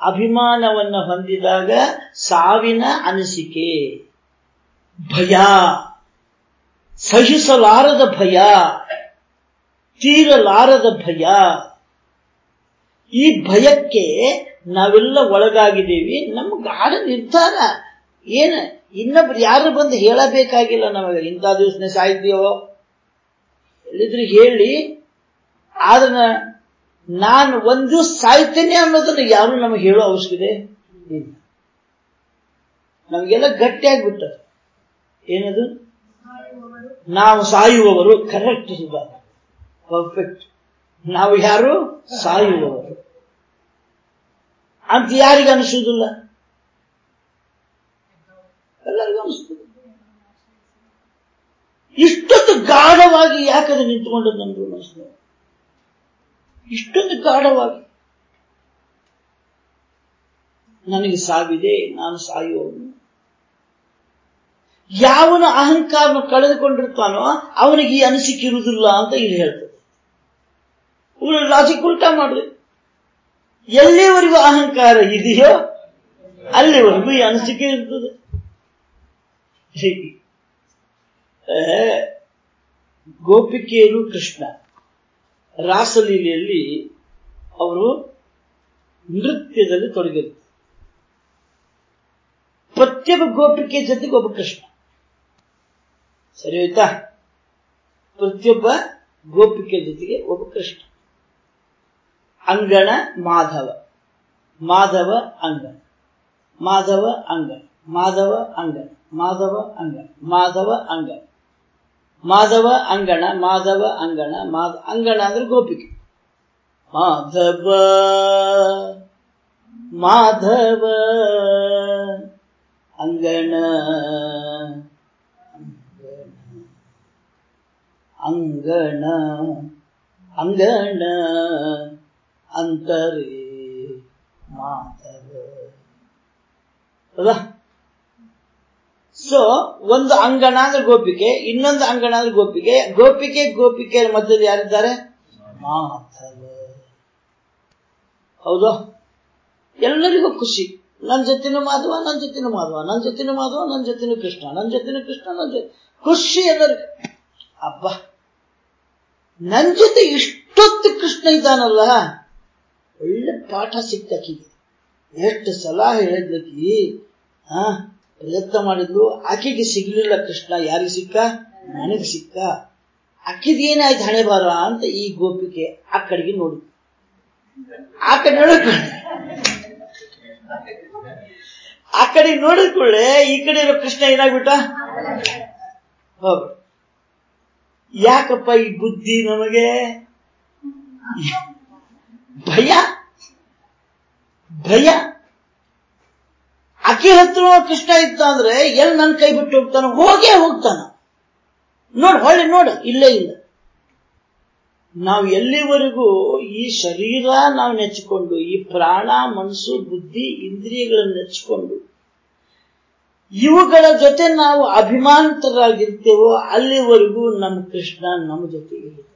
ಅಭಿಮಾನವನ್ನು ಹೊಂದಿದಾಗ ಸಾವಿನ ಅನಿಸಿಕೆ. ಭಯ. ಸಹಿಸಲಾರದ ಭಯ. ತೀರಲಾರದ ಭಯ. ಈ ಭಯಕ್ಕೆ ನಾವೆಲ್ಲ ಒಳಗಾಗಿದ್ದೀವಿ. ನಮ್ಮ ಗಾಢ ನಿರ್ಧಾರ. ಏನ ಇನ್ನೊಬ್ರು ಯಾರು ಬಂದು ಹೇಳಬೇಕಾಗಿಲ್ಲ ನಮಗೆ. ಇಂಥ ದಿವಸನೇ ಸಾಹಿತ್ಯವೋ ಎಲ್ಲಿದ್ರು ಹೇಳಿ. ಆದ್ರೆ ನಾನು ಒಂದು ದಿವಸ ಸಾಯ್ತೇನೆ ಅನ್ನೋದನ್ನು ಯಾರು ನಮಗೆ ಹೇಳೋ ಅವಶ್ಯಕತೆ ಇಲ್ಲ. ನಮಗೆಲ್ಲ ಗಟ್ಟಿಯಾಗ್ಬಿಟ್ಟದ ಏನದು? ನಾವು ಸಾಯುವವರು ಕರೆಕ್ಟ್ ಸುಧಾ ಪರ್ಫೆಕ್ಟ್ ನಾವು ಯಾರು? ಸಾಯುವವರು. ಅಂತ ಯಾರಿಗೆ ಅನಿಸುವುದಿಲ್ಲ ಎಲ್ಲರಿಗೂ ಅನಿಸ್ತದೆ. ಇಷ್ಟೊಂದು ಗಾಢವಾಗಿ ಯಾಕದು ನಿಂತ್ಕೊಂಡು ನಮ್ದು ಅನಿಸ್ತದೆ? ಇಷ್ಟೊಂದು ಗಾಢವಾಗಿ. ನನಗೆ ಸಾವಿದೆ, ನಾನು ಸಾಯುವವನು. ಯಾವನ ಅಹಂಕಾರನ ಕಳೆದುಕೊಂಡಿರ್ತಾನೋ ಅವನಿಗೆ ಈ ಅನಿಸಿಕೆ ಇರುವುದಿಲ್ಲ ಅಂತ ಇಲ್ಲಿ ಹೇಳ್ತದೆ. ಲಾಜಿಕ್ ಉಲ್ಟಾ ಮಾಡಿದೆ. ಎಲ್ಲಿವರೆಗೂ ಅಹಂಕಾರ ಇದೆಯೋ ಅಲ್ಲಿವರೆಗೂ ಈ ಅನಿಸಿಕೆ ಇರ್ತದೆ. ಗೋಪಿಕೆಯರು ಕೃಷ್ಣ. ರಾಸಲೀಲೆಯಲ್ಲಿ ಅವರು ನೃತ್ಯದಲ್ಲಿ ತೊಡಗಿರುತ್ತೆ ಪ್ರತಿಯೊಬ್ಬ ಗೋಪಿಕೆ ಜೊತೆಗೆ ಒಬ್ಬ ಕೃಷ್ಣ. ಸರಿ ಆಯ್ತಾ? ಪ್ರತಿಯೊಬ್ಬ ಗೋಪಿಕೆ ಜೊತೆಗೆ ಒಬ್ಬ ಕೃಷ್ಣ. ಅಂಗಣ ಮಾಧವ. ಮಾಧವ ಅಂಗಣ. ಮಾಧವ ಅಂಗಣ. ಮಾಧವ ಅಂಗಣ. ಮಾಧವ ಅಂಗಣ ಮಾಧವ ಅಂಗಣ. ಮಾಧವ ಅಂಗಣ ಮಾಧವ ಅಂಗಣ, ಮಾಧ, ಅಂಗಣ ಅಂದ್ರೆ ಗೋಪಿಕೆ. ಮಾಧವ ಮಾಧವ, ಅಂಗಣ ಅಂಗಣ ಅಂಗಣ, ಅಂತರೇ ಮಾಧವ. ಹೌದಾ ಸೊ ಒಂದು ಅಂಗಣ ಅಂದ್ರೆ ಗೋಪಿಕೆ, ಇನ್ನೊಂದು ಅಂಗಣ ಅಂದ್ರೆ ಗೋಪಿಕೆ. ಗೋಪಿಕೆ ಗೋಪಿಕೆ ಮಧ್ಯದಲ್ಲಿ ಯಾರಿದ್ದಾರೆ? ಹೌದು. ಎಲ್ಲರಿಗೂ ಖುಷಿ. ನನ್ನ ಜೊತೆನೂ ಮಾಧವ ನನ್ನ ಜೊತೆನೂ ಮಾಧವ. ನನ್ನ ಜೊತೆನೂ ಮಾಧವ ನನ್ನ ಜೊತೆನೂ ಕೃಷ್ಣ. ನನ್ನ ಜೊತೆನೂ ಕೃಷ್ಣ ನನ್ನ ಜೊತೆ ಖುಷಿ ಎಲ್ಲರಿಗೂ. ಅಬ್ಬ. ನನ್ನ ಜೊತೆ ಇಷ್ಟೊತ್ತು ಕೃಷ್ಣ ಇದ್ದಾನಲ್ಲ. ಒಳ್ಳೆ ಪಾಠ ಸಿಕ್ತಕ್ಕಿ ಎಷ್ಟು ಸಲ ಹೇಳಿದ್ದಕ್ಕಿ ಆ ಪ್ರಯತ್ನ ಮಾಡಿದ್ಲು, ಆಕೆಗೆ ಸಿಗಲಿಲ್ಲ ಕೃಷ್ಣ, ಯಾರಿಗೆ ಸಿಕ್ಕ? ನನಗೆ ಸಿಕ್ಕ. ಅಕ್ಕಿದ ಏನಾಯ್ತು ಹಣೆ ಬಾರ ಅಂತ ಈ ಗೋಪಿಕೆ ಆ ಕಡೆಗೆ ನೋಡಿ ಆ ಕಡೆ ನೋಡಕ್ ಆ ಕಡೆ ನೋಡಿಕೊಳ್ಳೆ ಈ ಕಡೆ ಇರೋ ಕೃಷ್ಣ ಏನಾಗ್ಬಿಟ್ಟ? ಯಾಕಪ್ಪ ಈ ಬುದ್ಧಿ ನಮಗೆ? ಭಯ? ಭಯ? ಅಕ್ಕಿ ಹತ್ರ ಕೃಷ್ಣ ಇದ್ದ ಅಂದ್ರೆ ಎಲ್ಲಿ ನನ್ನ ಕೈ ಬಿಟ್ಟು ಹೋಗ್ತಾನ? ಹೋಗೇ ಹೋಗ್ತಾನ? ನೋಡ್, ಹೊಳ್ಳಿ, ನೋಡು, ಇಲ್ಲೇ ಇಲ್ಲ. ನಾವು ಎಲ್ಲಿವರೆಗೂ ಈ ಶರೀರ ನಾವು ನೆಚ್ಚಿಕೊಂಡು ಈ ಪ್ರಾಣ, ಮನಸ್ಸು, ಬುದ್ಧಿ, ಇಂದ್ರಿಯಗಳನ್ನು ನೆಚ್ಚಿಕೊಂಡು ಇವುಗಳ ಜೊತೆ ನಾವು ಅಭಿಮಾನಿತರಾಗಿರ್ತೇವೋ, ಅಲ್ಲಿವರೆಗೂ ನಮ್ಮ ಕೃಷ್ಣ ನಮ್ಮ ಜೊತೆ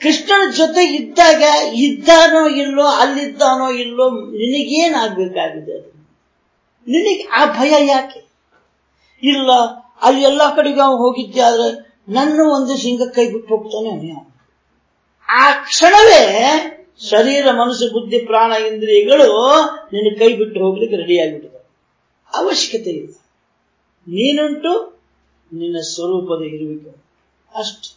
ಕೃಷ್ಣನ ಜೊತೆ ಇದ್ದಾಗ ಇದ್ದಾನೋ ಇಲ್ಲೋ, ಅಲ್ಲಿದ್ದಾನೋ ಇಲ್ಲೋ ನಿನಗೇನಾಗಬೇಕಾಗಿದೆ ಅದು? ನಿನಗೆ ಆ ಭಯ ಯಾಕೆ? ಇಲ್ಲ, ಅಲ್ಲಿ ಎಲ್ಲ ಕಡೆಗೆ ಅವನು ಹೋಗಿದ್ದೆ, ಆದ್ರೆ ನನ್ನ ಒಂದು ಸಿಂಗ ಕೈ ಬಿಟ್ಟು ಹೋಗ್ತಾನೆ ಅವನು. ಆ ಕ್ಷಣವೇ ಶರೀರ, ಮನಸ್ಸು, ಬುದ್ಧಿ, ಪ್ರಾಣ, ಇಂದ್ರಿಯಗಳು ನಿನ್ನ ಕೈ ಬಿಟ್ಟು ಹೋಗ್ಲಿಕ್ಕೆ ರೆಡಿ ಅವಶ್ಯಕತೆ ಇಲ್ಲ. ನೀನುಂಟು, ನಿನ್ನ ಸ್ವರೂಪದ ಇರುವಿಕೆ. ಅಷ್ಟು.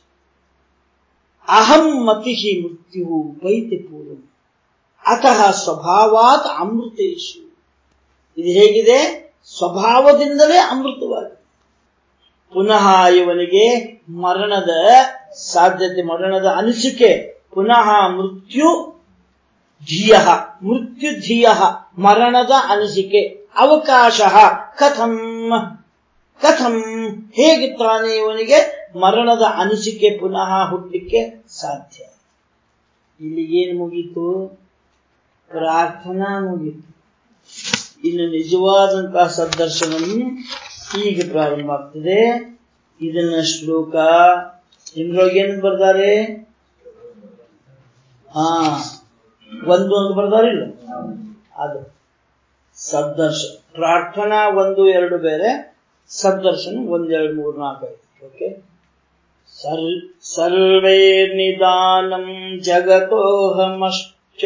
ಅಹಂ ಮತಿ ಮೃತ್ಯು ಬೈತಿ ಪೂರ್ವ. ಅತಃ ಸ್ವಭಾವಾತ್ ಅಮೃತೇಶು. ಇದು ಹೇಗಿದೆ? ಸ್ವಭಾವದಿಂದಲೇ ಅಮೃತವಾಗಿದೆ. ಪುನಃ ಇವನಿಗೆ ಮರಣದ ಸಾಧ್ಯತೆ, ಮರಣದ ಅನಿಸಿಕೆ. ಪುನಃ ಮೃತ್ಯು ಧಿಯ ಮೃತ್ಯು ಧಿಯ ಮರಣದ ಅನಿಸಿಕೆ. ಅವಕಾಶ ಕಥಂ ಕಥಂ. ಹೇಗಿತ್ತಾನೆ ತಾನೇ ಇವನಿಗೆ? ಮರಣದ ಅನಿಸಿಕೆ ಪುನಃ ಹುಟ್ಟಲಿಕ್ಕೆ ಸಾಧ್ಯ. ಇಲ್ಲಿ ಏನು ಮುಗೀತು? ಪ್ರಾರ್ಥನಾ ಮುಗೀತು. ಇನ್ನು ನಿಜವಾದಂತಹ ಸದ್ದರ್ಶನ ಹೀಗೆ ಪ್ರಾರಂಭ ಆಗ್ತದೆ. ಇದನ್ನ ಶ್ಲೋಕ ಇದ್ರೊಳಗೆ ಏನು ಬರ್ತಾರೆ ಹಾ, ಒಂದು ಒಂದು ಬರ್ದಾರಿಲ್ಲ ಅದು ಸದ್ದರ್ಶನ ಪ್ರಾರ್ಥನಾ ಒಂದು, ಎರಡು ಬೇರೆ, ಸದ್ದರ್ಶನ ಒಂದೆರಡು ಮೂರು, ನಾಲ್ಕು ಐದು. ಓಕೆ? ಸರ್ ನಿಧಾನ ಜಗತೋಹಮಶ್ಚ.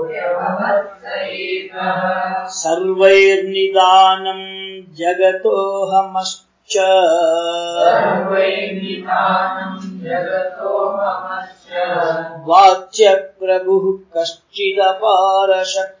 सर्वैर्निदानम् जगतोऽहमश्च्यप्रभुः कश्चिदपारशक्ति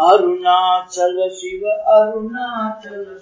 ಶಿವ ಅರುಣಾಚಲ ಶಿವ